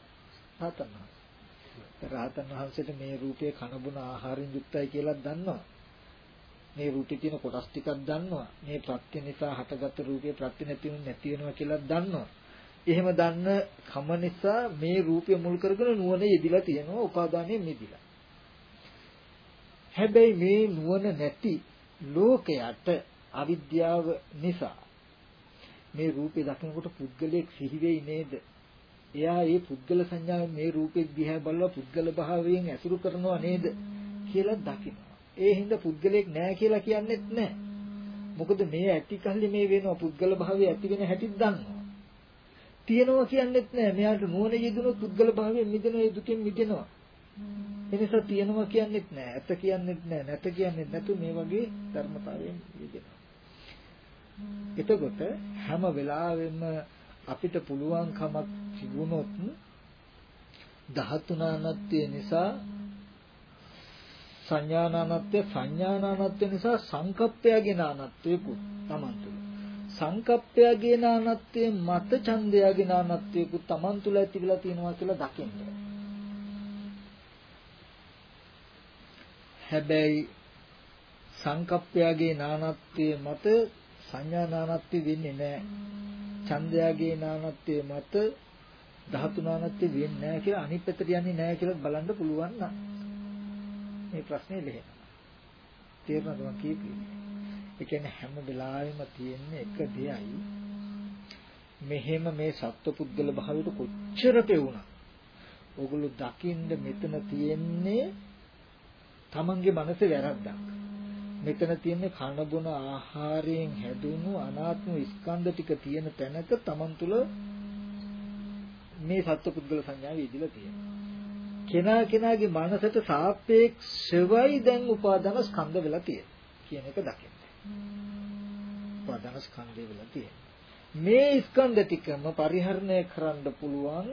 රහතන් වහන්සේ. රහතන් වහන්සේට මේ රූපේ කනබුන ආහාරයෙන් යුක්තයි කියලා දන්නවා. මේ රූපේ තියෙන කොටස් ටිකක් දන්නවා. මේ ප්‍රත්‍ය නිසා හටගත් රූපේ ප්‍රත්‍ය නැති නැති වෙනවා කියලා දන්නවා. එහෙම දන්න කම නිසා මේ රූපය මුල් කරගෙන නුවණ යෙදිලා තියෙනවා උපාදානයේ මිදිලා. හැබැයි මේ නුවණ නැති ලෝකයට අවිද්‍යාව නිසා මේ රූපේ දකිනකොට පුද්ගලයෙක් සිහි වෙයි නේද? එයා මේ පුද්ගල සංඥාවෙන් මේ රූපෙ දිහා බලලා පුද්ගල භාවයෙන් ඇසුරු කරනවා නේද කියලා දකිනවා. ඒ හින්දා පුද්ගලයෙක් නැහැ කියලා කියන්නේත් නැහැ. මොකද මේ ඇති කල්ලි මේ වෙනවා පුද්ගල භාවය ඇති වෙන හැටිත් දන්නවා. තියනවා කියන්නේත් නැහැ. මෙයාට නුවණ යෙදුනොත් පුද්ගල භාවයෙන් මිදෙනවා ඒ දුකෙන් මිදෙනවා. එනිසා තියනවා කියන්නේත් නැහැ. ඇත කියන්නේත් නැහැ. නැත කියන්නේත් නැතු මේ වගේ ධර්මතාවයෙන් මිදෙනවා. එතකොට හැම වෙලාවෙම අපිට පුළුවන්කමක් තිබුණොත් ධාතුනානත්ය නිසා සංඥානානත්වය සංඥානානත්වය නිසා සංකප්පයගේ නානත්වයකුත් Taman තුල. සංකප්පයගේ නානත්වයේ මත ඡන්දයගේ නානත්වයකුත් Taman තුල ඇතිවලා තියෙනවා කියලා දකින්න. හැබැයි සංකප්පයගේ නානත්වයේ මත සංඥා නානත්වය වෙන්නේ නැහැ. ඡන්දයගේ නානත්වයේ මත ධාතු නානත්වය වෙන්නේ නැහැ කියලා අනිත් පැත්තට යන්නේ නැහැ කියලා බලන්න පුළුවන් නම් මේ ප්‍රශ්නේ ලියනවා. තේරුණාද මම කියපේ? ඒ කියන්නේ හැම වෙලාවෙම තියෙන එක දෙයයි මෙහෙම මේ සත්පුද්ගල භාවයට කොච්චර පෙවුණා. ඕගොල්ලෝ දකින්න මෙතන තියෙන්නේ තමන්ගේ මනසේ වැරද්දක්. මෙතන තියෙන්නේ කන බොන ආහාරයෙන් හැදුණු අනාත්ම ස්කන්ධ ටික තියෙන තැනක තමන් තුළ මේ සත්පුද්ගල සංඥාව ඉදිලා තියෙනවා. කෙනා කෙනාගේ මනසට සාපේක්ෂවයි දැන් උපාදාන ස්කන්ධ වෙලා තියෙන්නේ කියන එක දකින්න. උපාදාන ස්කන්ධය වෙලා තියෙන්නේ. මේ ස්කන්ධ ටිකම පරිහරණය කරන්න පුළුවන්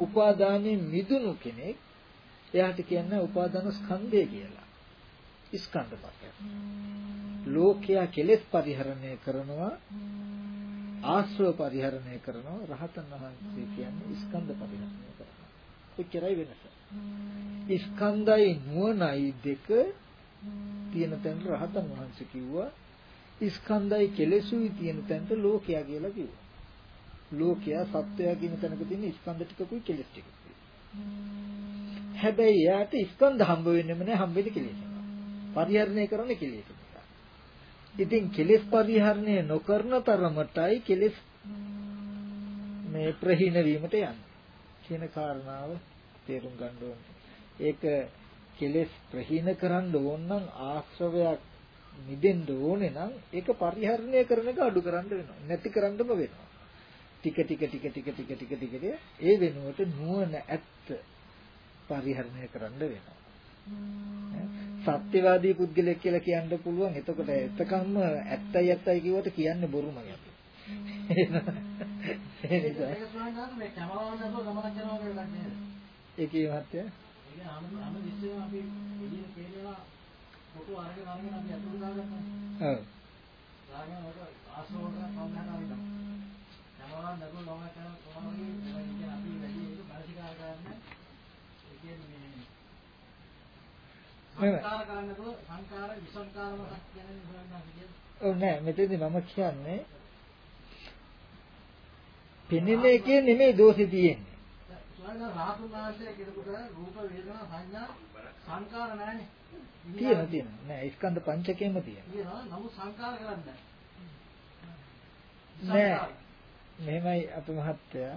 උපාදානයේ මිදුණු කෙනෙක් එයාට කියන්නේ උපාදාන ස්කන්ධය කියලා. ස්කන්ධපතය. ලෝකයා කෙලෙස් පරිහරණය කරනවා ආශ්‍රව පරිහරණය කරනවා රහතන් වහන්සේ කියන්නේ ස්කන්ධ පරිහරණය කොච්චරයි වෙනස. ස්කන්ධයි නුවණයි දෙක තියෙන තැනට රහතන් වහන්සේ කිව්වා ස්කන්ධයි කෙලෙසුයි තියෙන තැනට ලෝකයා කියලා කිව්වා. ලෝකයා සත්වයා කියන තැනක තියෙන ස්කන්ධ ටිකකුයි කෙලෙස් ටිකකුයි. හැබැයි යාට ස්කන්ධ හම්බ වෙන්නෙම නෑ හම්බ වෙන්නේ කෙලෙස්. පරිහරණය කරන්නේ කෙලෙස් නිසා. ඉතින් කෙලෙස් පරිහරණය නොකරන තරමටයි කෙලෙස් මේ ප්‍රහීන වීමට යන්නේ. කියන කාරණාව තේරුම් ගන්න ඕනේ. ඒක කෙලෙස් ප්‍රහීන කරන්න ඕන නම් ආශ්‍රවයක් මිදෙන්න ඕනේ නම් ඒක පරිහරණය කරන එක අඩු කරන්න වෙනවා. නැති කරන්නම වෙනවා. ටික ටික ටික ටික ටික ටික ටික ඒ වෙනුවට නුවණ ඇත්ත පරිහරණය කරන්න වෙනවා. සත්‍යවාදී පුද්ගලයෙක් කියලා කියන්න පුළුවන්. එතකොට එතකම්ම ඇත්තයි ඇත්තයි කිව්වට කියන්නේ බොරුමයි අපි. ඒ නිසා ඒක ස්වාමීන් මේ කැමරාවන් නැතුව ගමනක් යනවා කියලා ගන්න. ඒකේ මහත්ය. ඒක හැම හැම දිස්සෙම අපි එළියේ පේනවා ෆොටෝ අරගෙන අරගෙන අපි අතුරු දාගන්නවා. ඔව්. දාගෙන ආශ්‍රෝතන කවදාද අපි කැමරාවන් නැතුව ගමනක් යනවා කොහොමද කියන්නේ අපි වැඩි ඒක මානසිකාර ගන්න. ඒ කියන්නේ සංස්කාර කරන්නකෝ සංස්කාර විසංකාර මතක් කියන්නේ ඔව් නෑ මෙතෙන්දි මම කියන්නේ පෙනෙන එකේ නෙමෙයි දෝෂෙ තියෙන්නේ. රාහතුන් වහන්සේ කෙනෙකුට රූප වේදනා සංඥා සංකාර නැහැනේ. තියෙනවා තියෙනවා. නෑ ස්කන්ධ පංචකයම තියෙනවා. තියෙනවා. නමුත් සංකාර කරන්නේ නෑ. මෙහෙමයි අපේ මහත්තයා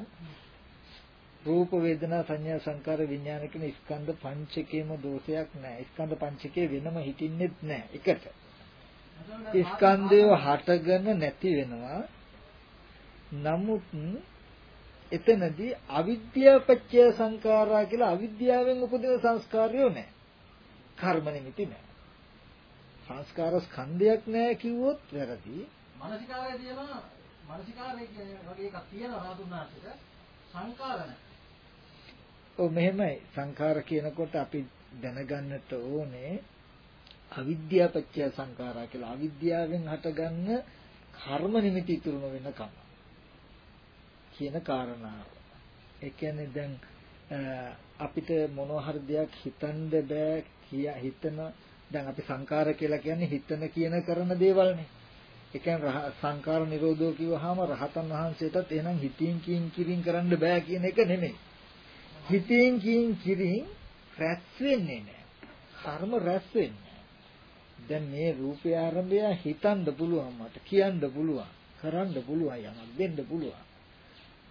රූප වේදනා සංඥා සංකාර විඥාන කියන ස්කන්ධ පංචකයේම දෝෂයක් නෑ. ස්කන්ධ පංචකයේ වෙනම හිටින්නෙත් නෑ. එකට. ස්කන්ධය හටගෙන නැති වෙනවා. නමුත් එතනදී අවිද්‍යාව පත්‍ය සංඛාරා කියලා අවිද්‍යාවෙන් උපදින සංස්කාරයෝ නැහැ. කර්ම නිමිති නැහැ. සංස්කාර ස්කන්ධයක් නැහැ කිව්වොත් වැරදි. මානසිකාරය තියෙනවා මානසිකාරය වගේ එකක් තියෙනවා රාතුනාසික සංකාර නැහැ. ඔව් මෙහෙමයි සංඛාර කියනකොට අපි දැනගන්නට ඕනේ අවිද්‍යාව පත්‍ය සංඛාරා කියලා අවිද්‍යාවෙන් හටගන්න කර්ම නිමිති ඉතුරු වෙන කම. කියන කාරණාව. ඒ කියන්නේ දැන් අපිට මොනවා හරි දෙයක් හිතන්න බෑ කිය හිතන දැන් අපි සංකාර කියලා කියන්නේ හිතන කියන කරන දේවල්නේ. ඒ කියන්නේ සංකාර නිරෝධෝ කිව්වහම රහතන් වහන්සේටත් එහෙනම් හිතින් කින් කිරින් කරන්න බෑ කියන එක නෙමෙයි. හිතින් කින් කිරින් රැස් වෙන්නේ නෑ. කර්ම රැස් වෙන්නේ. දැන් මේ රූපය ආරම්භය හිතන්න පුළුවන් මට කියන්න පුළුවන් කරන්න පුළුවන් යමක් දෙන්න පුළුවන්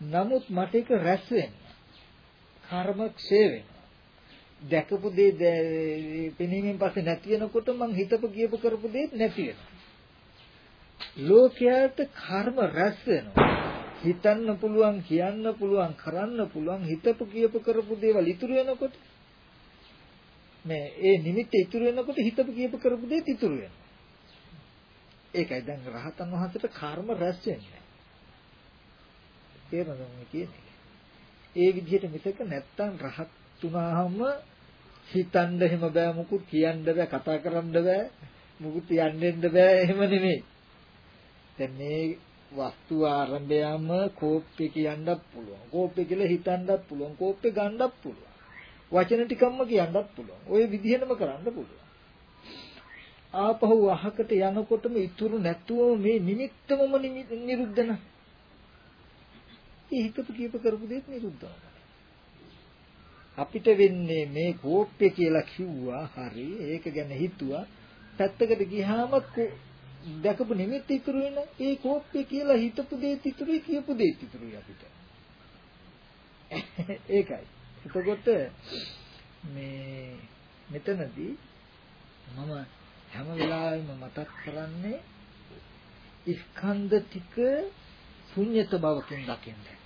නමුත් මට ඒක රැස් වෙන්නේ. කර්ම ක්ෂය වෙනවා. දැකපු දේ පෙනීමෙන් පස්සේ නැති වෙනකොට මං හිතපු කියපු කරපු දේ නැති වෙනවා. ලෝකයට කර්ම රැස් වෙනවා. හිතන්න පුළුවන්, කියන්න පුළුවන්, කරන්න පුළුවන්, හිතපු කියපු කරපු දේවල් ඉතුරු වෙනකොට මේ ඒ නිමිත්ත ඉතුරු වෙනකොට හිතපු කියපු කරපු දේත් ඉතුරු වෙනවා. ඒකයි දැන් රහතන් වහන්සේට කර්ම රැස් වෙන්නේ. තේරෙනවද මම කියන්නේ? ඒ විදිහට මිසක නැත්තම් රහත් තුනහම හිතන්න එහෙම බෑ මුකුත් කියන්න බෑ කතා කරන්න බෑ මුකුත් යන්නෙන්න බෑ එහෙම නෙමෙයි. දැන් මේ වස්තු ආරම්භයම කෝප්පේ කියන්නත් පුළුවන්. කෝප්පේ කියලා හිතන්නත් පුළුවන්. කෝප්පේ ගන්නත් පුළුවන්. වචන ටිකක්ම කියන්නත් පුළුවන්. ওই විදිහටම කරන්න පුළුවන්. ආපහු අහකට යනකොටම ඉතුරු නැතුව මේ නිමිත්තමම නිරුද්ධ නැහැ. ඒ හිතපු කියප කරපු දේත් නිරුද්ධ අපිට වෙන්නේ මේ කෝප්පය කියලා කිව්වා හරි ඒක ගැන හිතුවා පැත්තකට ගියාම දැකපු නිමිත්ත ඉතුරු වෙන ඒ කෝප්පය කියලා හිතපු දේත් ඉතුරුයි කියපු දේත් ඉතුරුයි අපිට. ඒකයි. එතකොට මේ මෙතනදී මම හැම වෙලාවෙම මතක් කරන්නේ ස්කන්ධ ටික ශුන්්‍යත බවකින් දකින්නේ.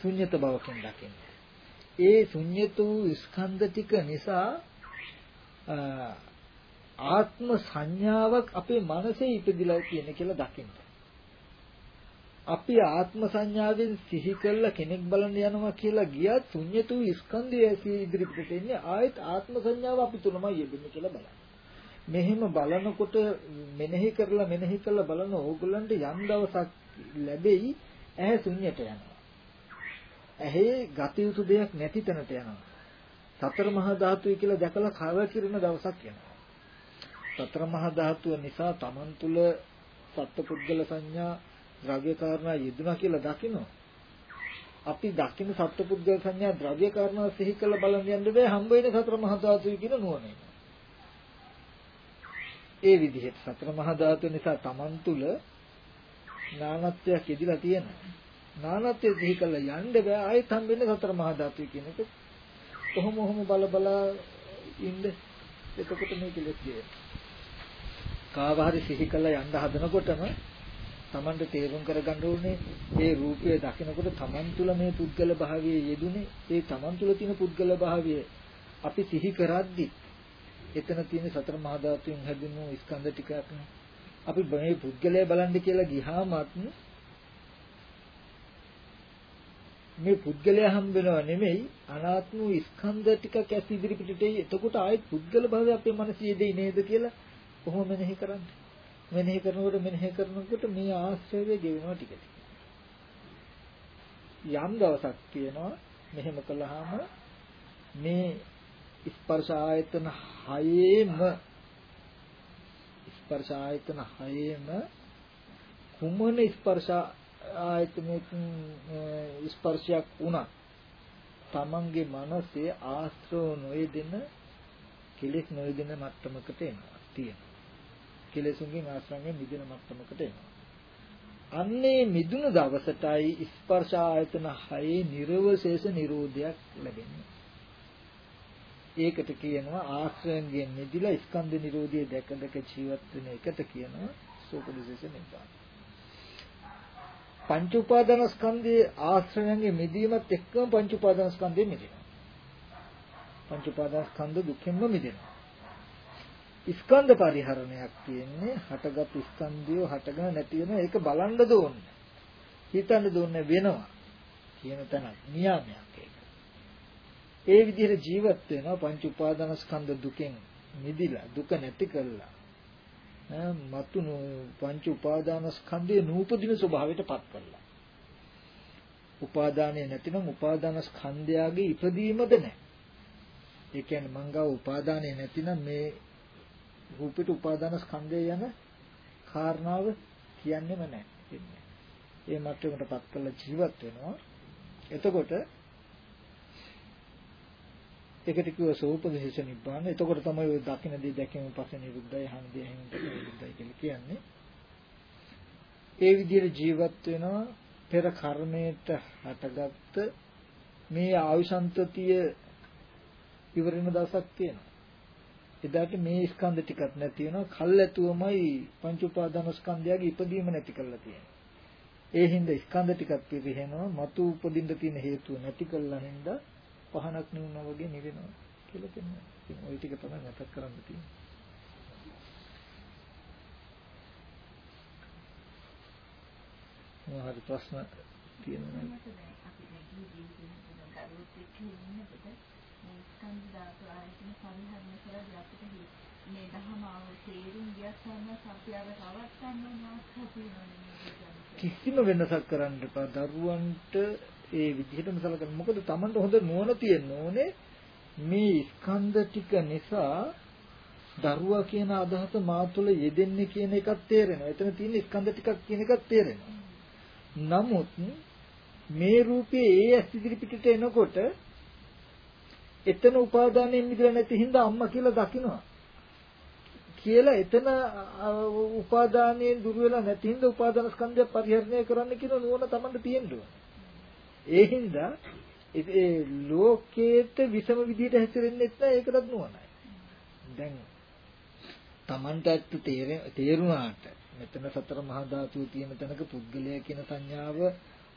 ශුන්්‍යත බවකින් දකින්න. ඒ ශුන්්‍යත වූ ස්කන්ධ ටික නිසා ආත්ම සංඥාවක් අපේ මනසේ ඉපදිලා තියෙන කියලා දකින්න. අපි ආත්ම සංඥාවෙන් සිහි කළ කෙනෙක් බලන්න යනවා කියලා ගියත් ශුන්්‍යත වූ ස්කන්ධය ඇසී ඉදිරිපිට එන්නේ ආයෙත් ආත්ම සංඥාව අපි තුලමයි යෙදෙන්නේ කියලා බලන්න. මෙහෙම බලනකොට මෙනෙහි කරලා මෙනෙහි කරලා බලන ඕගොල්ලන්ට යම් දවසක් ලැබෙයි ඇහැ ශුන්්‍යයට යනවා. ඇහි ගත යුතු දෙයක් නැති තැනට යනවා. සතර මහා ධාතුයි කියලා දැකලා කලකිරෙන දවසක් එනවා. සතර මහා ධාතුව නිසා Taman තුල සත්පුද්ගල සංඥා ද්‍රව්‍ය කාරණා යෙදුනා කියලා දකිනවා. අපි දකින්න සත්පුද්ගල සංඥා ද්‍රව්‍ය කාරණා සිහි කළ බලන් යන්න බෑ හම්බ වෙන සතර මහා ධාතුයි කියන නුවණ. ඒ විදිහට සතර මහා ධාතුව නිසා Taman තුල ඥානත්වයක් ඉදිලා තියෙනවා. නානත්වයේ සිහි කළා යන්න බෑ ආයෙත් හම්බෙන්නේ සතර මහා ධාතුයි කියන එක. කොහොම කොහොම බල බල ඉන්න එතකොට මේ කෙලෙස් ගේනවා. කාව හරි සිහි කළා යන්න හදනකොටම Tamanට තේරුම් කරගන්න ඕනේ මේ රූපය දකිනකොට Taman තුල මේ පුද්ගල භාවයේ යෙදුනේ ඒ Taman තුල තියෙන පුද්ගල භාවය අපි සිහි කරද්දි එතන තියෙන සතර මහා ධාතුන් හැදුණු ස්කන්ධ ටිකක් අපි මේ පුද්ගලයා බලන්න කියලා ගියාමත් මේ පුද්ගලයා හම්බ වෙනව නෙමෙයි අනාත්ම වූ ස්කන්ධ ටිකක් ඇස් ඉදිරි පිටට එයි. එතකොට ආයෙත් පුද්ගල භාවය අපේ මනසේ දෙයි නේද කියලා කොහොම මෙනෙහි කරන්නේ? මෙනෙහි කරනකොට මෙනෙහි කරනකොට මේ ආශ්‍රයය ගෙවෙනවා ටික ටික. යම් දවසක් තියෙනවා මෙහෙම කළාම මේ ස්පර්ශ ආයතන හයේම ස්පර්ශ ආයතන හයේම කුමන ස්පර්ශ ආයතනයකින් ස්පර්ශයක් වුණා තමන්ගේ මනසේ ආශ්‍රව නොයෙදෙන කෙලෙස් නොයෙදෙන මට්ටමකට එනවා තියෙනවා කෙලෙසුන්ගෙන් ආශ්‍රයෙන් මිදෙන මට්ටමකට එනවා අන්නේ මිදුන දවසටයි ස්පර්ශ ආයතන හයේ නිර්වශේෂ නිරෝධයක් ලැබෙන්නේ ඒකට කියනවා ආශ්‍රයෙන් මිදිලා ස්කන්ධ නිරෝධය දැක දැක ජීවත් වෙන එකට කියනවා සෝපදිශේෂ නිබ්බාන පංච උපාදානස්කන්ධයේ ආශ්‍රයන්ගේ මිදීමත් එක්කම පංච උපාදානස්කන්ධය මිදෙනවා. පංච උපාදානස්කන්ධ දුකෙන්ම මිදෙනවා. ස්කන්ධ පරිහරණයක් තියෙන්නේ හටගත් ස්කන්ධය හටගෙන නැති වෙන ඒක බලන්න දෝන්නේ. හිතන්න දෝන්නේ වෙනවා කියන තැනක් නියාමයක් ඒක. ඒ විදිහට ජීවත් වෙනවා පංච උපාදානස්කන්ධ දුකෙන් මිදිලා දුක නැති කරලා මතුණු පංච උපාදාන ස්කන්ධයේ නූපදින ස්වභාවයට පත් කරලා. උපාදානය නැතිනම් උපාදාන ස්කන්ධයගේ ඉපදීමද නැහැ. ඒ කියන්නේ මංගව උපාදානය නැතිනම් මේ රූපෙට උපාදාන ස්කන්ධය යන කාරණාව කියන්නේම නැහැ. ඒ මට්ටමකට පත් කරලා ජීවත් වෙනවා. එතකොට ඒකට කිව්ව සෝපදේශ නිබ්බාන. එතකොට තමයි ඔය දකින්න දේ දැකීම පස්සේ නිරුද්ධයි, අහන දේ ඇහෙන දේ නිරුද්ධයි කියලා කියන්නේ. ඒ විදිහට ජීවත් වෙනවා පෙර කර්මයට හටගත්ත මේ ආයුෂන්තතිය ඉවර වෙන දවසක් තියෙනවා. එදාට මේ ස්කන්ධ ටිකක් නැති වෙනවා. කල්ැතුවමයි පංච උපාදාන ස්කන්ධයගේ ඉපදීම නැති කරලා තියෙන්නේ. ඒ හින්දා ස්කන්ධ ටිකක් පිරිහෙනවා. මතු උපදින්න තියෙන හේතුව නැති කළා හින්දා පහනක් නුනා වගේ නිවෙනවා කියලා කියනවා. ඉතින් ওই ටික තමයි මතක් කරන්න තියෙන්නේ. මොහොත ප්‍රශ්න තියෙනවා නේද? මේ දහම ආව තේරුම් ගියත් සම්ම සත්‍යව පවත්තන්න මාස්කතිනවනේ කිසිම වෙනසක් කරන්න එපා දරුවන්ට ඒ විදිහටම සලකන්න. මොකද Tamanට හොඳ නුවණ තියෙන්න ඕනේ මේ ස්කන්ධ ටික නිසා දරුවා කියන අදහස මා තුළ යෙදෙන්නේ කියන එකක් තේරෙනවා. එතන තියෙන ස්කන්ධ ටිකක් කියන එකක් තේරෙනවා. නමුත් මේ රූපේ ඒ ඇස් ඉදිරි පිටට එනකොට එතන උපාදානයෙන් මිදලා නැති හින්දා අම්මා කියලා දකිනවා. කියලා එතන උපාදානයෙන් දුර වෙලා නැති හින්දා උපාදාන ස්කන්ධය පරිහරණය කරන්න කියන නුවණ Tamanට තියෙන්න ඕනේ. ඒ හින්දා ඒ ලෝකේට විසම විදිහට හැසිරෙන්නෙත් නැහැ ඒකටත් නුවණයි. දැන් Tamanට ඇත්ත තේරුණාට මෙතන සතර මහා ධාතුව තියෙන තැනක පුද්ගලයා කියන සංඥාව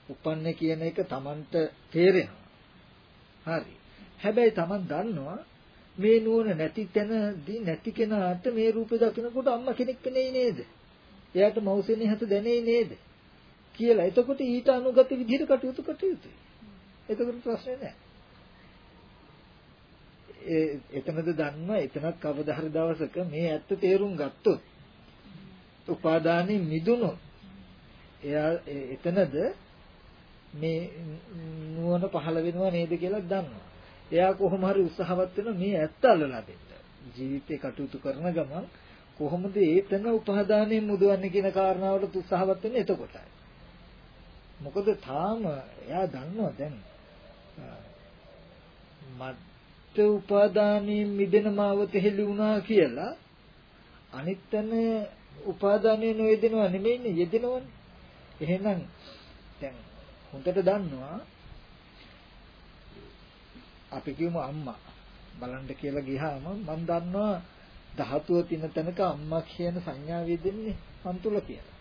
උපන්නේ කියන එක Tamanට තේරෙනවා. හරි. හැබැයි Taman දන්නවා මේ නුවණ නැති තැනදී නැති කෙනාට මේ රූපේ දකිනකොට අම්මා කෙනෙක් වෙන්නේ නේද? එයාට මෞසෙනේ හත දැනේ නේද? කියලා. එතකොට ඊට අනුගත විදිහට කටයුතු කටයුතුයි. එතකොට ප්‍රශ්නේ නැහැ. ඒ එතනද දන්නවා එතනත් කවදා හරි දවසක මේ ඇත්ත තේරුම් ගත්තොත් උපාදානෙ මිදුණොත් එයා එතනද මේ නුවණ පහළ වෙනව නේද කියලා දන්නවා. එයා කොහොම හරි උත්සාහවත් වෙන මේ ඇත්ත අල්ලලා දෙන්න. ජීවිතේ කටයුතු කරන ගමන් කොහොමද ඒතන උපාදානයෙන් මුදවන්නේ කියන කාරණාවට උත්සාහවත් වෙන්නේ එතකොටයි. මොකද තාම එයා දන්නවා දැන් මත්ත උපාදානයෙන් මිදෙන මාවත හෙළි වුණා කියලා අනිත්තන උපාදානයේ නොයෙදෙනව නෙමෙයිනේ යෙදෙනවනේ. එහෙනම් දැන් හොඳට දන්නවා අපි කියමු අම්මා බලන්න කියලා ගියාම මම දන්නවා ධාතුව තින තැනක අම්මා කියන සංඥාවේ දෙන්නේ මන් තුල කියලා.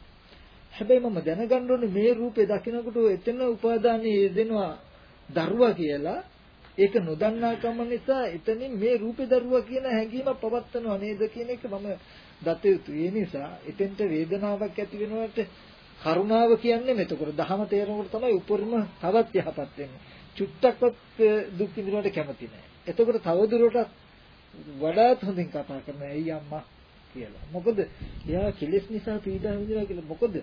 හැබැයි මම දැනගන්න ඕනේ මේ රූපේ දකිනකොට එතන උපාදානයේ දෙනවා දරුවා කියලා ඒක නොදන්නාකම නිසා එතනින් මේ රූපේ දරුවා කියන හැඟීම පවත්නවා නේද කියන එක මම දත යුතුයි. ඒ නිසා එතෙන්ට වේදනාවක් ඇති වෙනවට කරුණාව කියන්නේ මෙතකොට දහම තේරෙනකොට තමයි උපරිම තවත් යහපත් වෙන්නේ. චුට්ටක්වත් දුක් විඳිනවට කැමති නැහැ. එතකොට තවදුරටත් වඩාත් හොඳින් කතා කරන ඇයි අම්මා කියලා. මොකද එයා කෙලෙස් නිසා පීඩා විඳිනවා කියලා. මොකද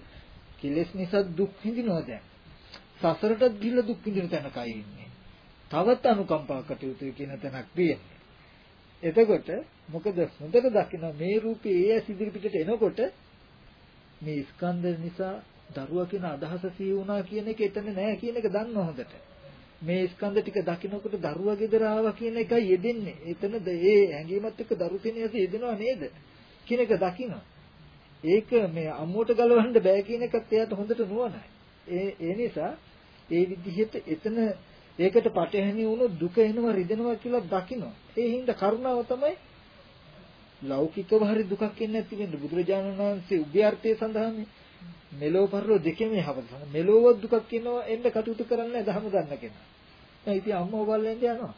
කෙලෙස් නිසා දුක් විඳිනවා දැන්. සසරටත් ගිහිල්ලා දුක් විඳින තැනකයි ඉන්නේ. තවත් අනුකම්පා කටයුතු කියන තැනක් තියෙන්නේ. එතකොට මොකද හොඳට දකින්න මේ රූපේ ඒ ඇස් ඉදිරිපිටට එනකොට මේ ස්කන්ධ නිසා දරුවා කියන අදහස සිහි වුණා කියන එක එතන නෑ කියන එක දන්න හොඳට. මේ ස්කන්ධ ටික දකින්නකොට දරුවා ගෙදර ආවා කියන එකයි යෙදෙන්නේ. එතනද ඒ හැඟීමත් එක්ක දරු කෙනියස යෙදෙනව නේද? කියන එක දකින්න. ඒක මේ අම්මුවට ගලවන්න බෑ කියන එකත් එයාට හොඳට නුවණයි. ඒ ඒ නිසා ඒ විදිහට එතන ඒකට පටහැනි වුණු දුක එනවා රිදෙනවා කියලා දකින්න. ඒ හින්දා කරුණාව තමයි ලෞකිකව හරි දුකක් එන්නේ නැති වෙන්නේ බුදුරජාණන් වහන්සේ උභයාර්ථය සඳහානේ මෙලෝ පරලෝ දෙකෙම යහපත. මෙලෝව දුකක් එනවා එන්න කටයුතු කරන්නේ දහම දන්න කෙනා. දැන් ඉතින් අම්මව බලෙන්ද යනවා.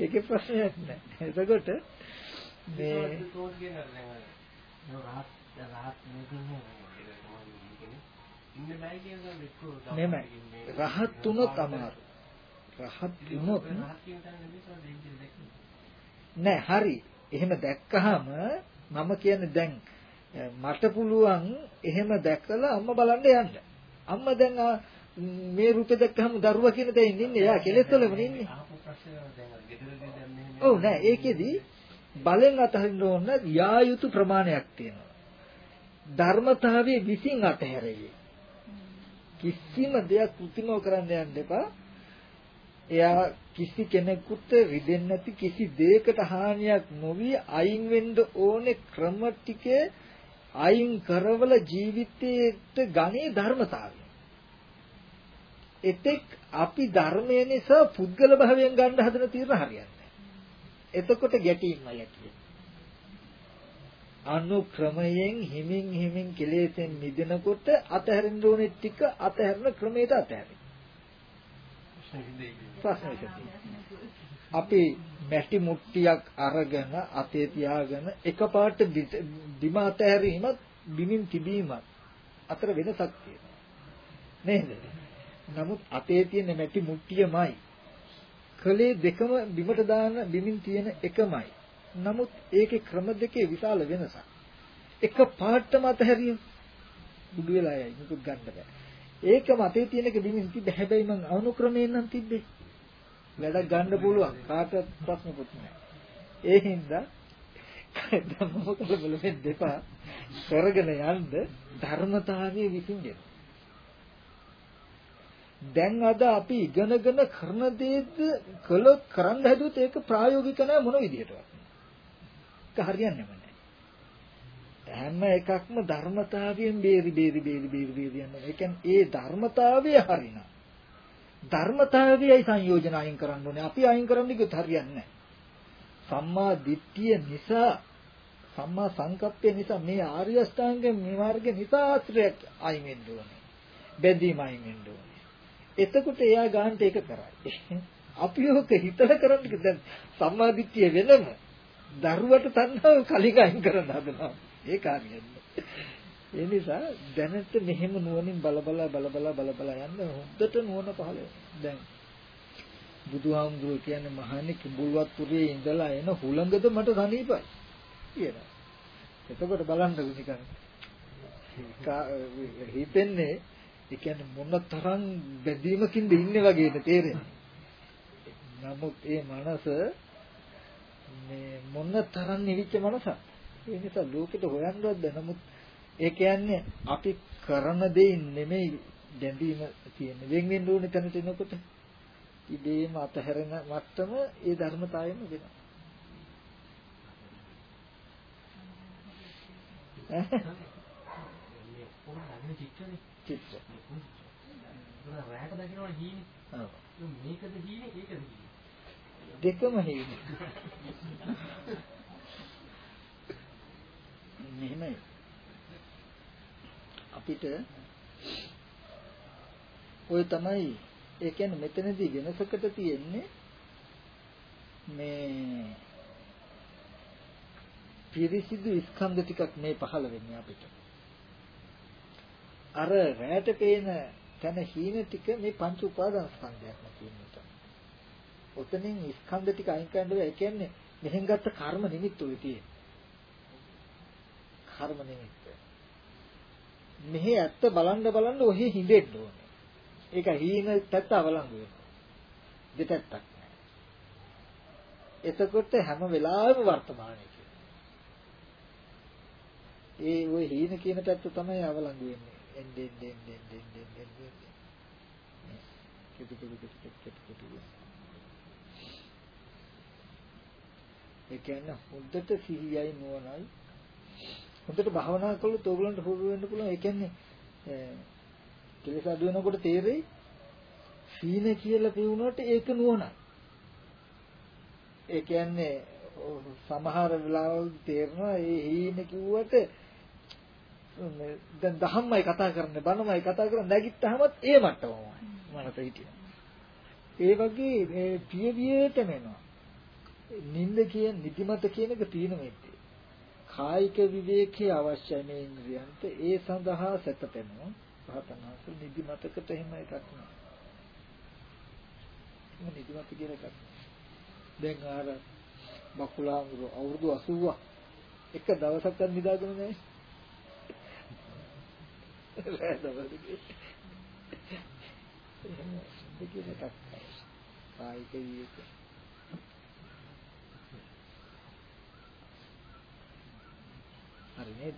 ඒකේ ප්‍රශ්නයක් නැහැ. එතකොට මේ නෙමෙයි රහත් තුනත් අමාරු. රහත් වුණොත් නෑ හරි. එහෙම දැක්කහම මම කියන්නේ දැන් මට පුළුවන් එහෙම දැකලා අම්මා බලන්න යන්න. අම්මා දැන් මේ රූපේ දැක්කහම දරුවා කියන තැනින් ඉන්නේ. එයා කෙලෙස් වලම ඉන්නේ. ඔව් නෑ ඒකෙදි බලෙන් අතහරින්න ඕන යා යුතු ප්‍රමාණයක් තියෙනවා. ධර්මතාවයේ විසින් අතහැරෙයි. කිසිම දෙයක් කෘතිමව කරන්න යන්න එපා. එයා කිසි කෙනෙකුට රිදෙන්නේ නැති කිසි දෙයකට හානියක් නොවි අයින් වෙන්න ඕනේ ක්‍රම ටිකේ අයින් කරවල ජීවිතයේට ගණේ ධර්මතාවය. එතෙක් අපි ධර්මය නිසා පුද්ගල භාවයෙන් ගන්න හදන තීරණ හරියන්නේ එතකොට ගැටීමයි ඇති අනුක්‍රමයෙන් හිමින් හිමින් කෙලෙසෙන් මිදෙනකොට අතහැරෙන්න ඕනේ ටික අතහැරන ක්‍රමයට අතහැරෙන්න. අපි මැටි මුට්ටියක් අරගෙන අතේ තියාගෙන එකපාරට බිම අතහැරීමත් බිමින් තිබීමත් අතර වෙනසක් තියෙනවා. නේද? නමුත් අතේ තියෙන මැටි මුට්ටියමයි. කලේ දෙකම බිමට දාන බිමින් තියෙන එකමයි. නමුත් ඒකේ ක්‍රම දෙකේ විශාල වෙනසක්. එක පාටම අතහැරියොත් බුදු වෙලා යයි. මුකුත් ගන්න බෑ. ඒකම අතේ තියෙන එක බිමින් තිබ්බ හැබැයි මං අනුක්‍රමයෙන් නම් තිබ්බේ. වැඩක් ගන්න පුළුවන් කාටවත් ප්‍රශ්නකුත් නැහැ. ඒ හින්දා ධම්ම කලබල වෙන්න එපා. කරගෙන යන්න ධර්මතාවයේ විසින්ගෙන. දැන් අද අපි ඉගෙනගෙන කරන දේද කළොත් කරන්න හැදුවොත් ඒක ප්‍රායෝගික නැහැ මොන විදිහටවත්. ඒක හරියන්නේ නැහැ. හැම එකක්ම ධර්මතාවයෙන් බේරි බේරි බේරි බේරි බේරි යනවා. ඒ කියන්නේ ඒ ධර්මතාවය හරිනා. ධර්මතාවයයි සංයෝජන අයින් කරන්න ඕනේ. අපි අයින් කරන්න කිව්වොත් හරියන්නේ නැහැ. සම්මා දිට්ඨිය නිසා සම්මා සංකප්පය නිසා මේ ආර්ය අෂ්ටාංග මේ මාර්ගය නිසා ආශ්‍රයක් අයින් වෙන්න ඕනේ. බැඳීම අයින් වෙන්න ඕනේ. එතකොට එයා ගන්නට ඒක කරයි. අපි ඔක හිතලා කරන්නේ දැන් සම්මා දිට්ඨිය වෙනම දරුවට තණ්හාව කලින් අයින් කරන්න හදනවා. ඒක හරියන්නේ. ඒ නිසා දැනට මෙහෙම නුවණින් බල බල බල බල බල බල යන්න හොද්දට නුවණ පහළ දැන් බුදුහාමුදුරුවෝ කියන්නේ මහන්නේ කිඹුල්වත් පුරේ ඉඳලා එන හුළඟද මට සනීපයි කියලා. එතකොට බලන්නකො නිකන් හිතෙන්නේ ඒ කියන්නේ මොන තරම් බැඳීමකින්ද ඉන්නේ වගේද තේරෙන්නේ. නමුත් ඒ මනස මේ මොන තරම් නිවිච්ච මනසක්. ඒ නිසා ලෝකෙට හොයන්නවත් බැ. නමුත් ඒ කියන්නේ අපි කරන දේ නෙමෙයි දැඳීම තියෙන්නේ. වෙන් වෙන්න ඕනේ තැනට එනකොට ඉබේම අතහැරෙන මත්තම ඒ ධර්මතාවයම වෙනවා. චිත්ත. රැට දකින්න හීනේ. ඔව්. මේකද හීනේ ඒකද හීනේ. දෙකම හීන. මෙහෙමයි. අපිට ඔය තමයි ඒ කියන්නේ මෙතනදී වෙනසකට තියෙන්නේ මේ පිරිසිදු ස්කන්ධ ටිකක් මේ පහළ වෙන්නේ අපිට. අර රැට පේන තන හීන ටික මේ පංච උපාදාන ස්කන්ධයක්ම කියන එක. ඔතනින් ස්කන්ධ ටික අයින් කරන්න ඒ කියන්නේ මෙහෙන් ගත්ත කර්ම නිමිත්ත ඔය තියෙන්නේ. කර්ම නිමිත්ත. මෙහි ඇත්ත බලන්න බලන්න ඔහි හිඳෙන්න ඕනේ. ඒක හීන පැත්ත අවලංගු වෙනවා. දෙපැත්තක් නෑ. එතකොට හැම වෙලාවෙම වර්තමානයේ ඒ ওই හීන කියන පැත්ත තමයි අවලංගු වෙන්නේ. එන්නේ එන්නේ එන්නේ එන්නේ එන්නේ. කිතු කිතු කිතු කිතු කිතු ඒ කියන්නේ හොඳට සිහියයි නුවණයි හොඳට භාවනා කළොත් ඕගලන්ට හුරු වෙන්න පුළුවන් ඒ කියන්නේ කෙලෙස අඩු වෙනකොට තේරෙයි සීන කියලා කියුණාට ඒක නුවණයි ඒ කියන්නේ සමහර වෙලාවල් තේරෙනවා ඒ හීන කිව්වට දැන් දහම්මයි කතා කරන්නේ බණමයි කතා කරන්නේ නැගිට්ටහමත් ඒ මට්ටමමයි මනස හිටියා. ඒ වගේ මේ පියවියටම එනවා. නිින්ද කියන නිදිමත කියන එක තීන මෙත්තේ. කායික විවේකයේ අවශ්‍ය මේ ඉන්ද්‍රියන්ට ඒ සඳහා සැතපෙනවා. රහතනහස නිදිමතකට එහෙම එකක් නෑ. මේ නිදිමත කියන එකක්. දැන් ආර බකුලාංගුරු අවුරුදු 80ක් එක දවසක්වත් නිදාගෙන නැහැ. වැදවලුගේ දෙකේ එකක් කායික විවේක හරි නේද?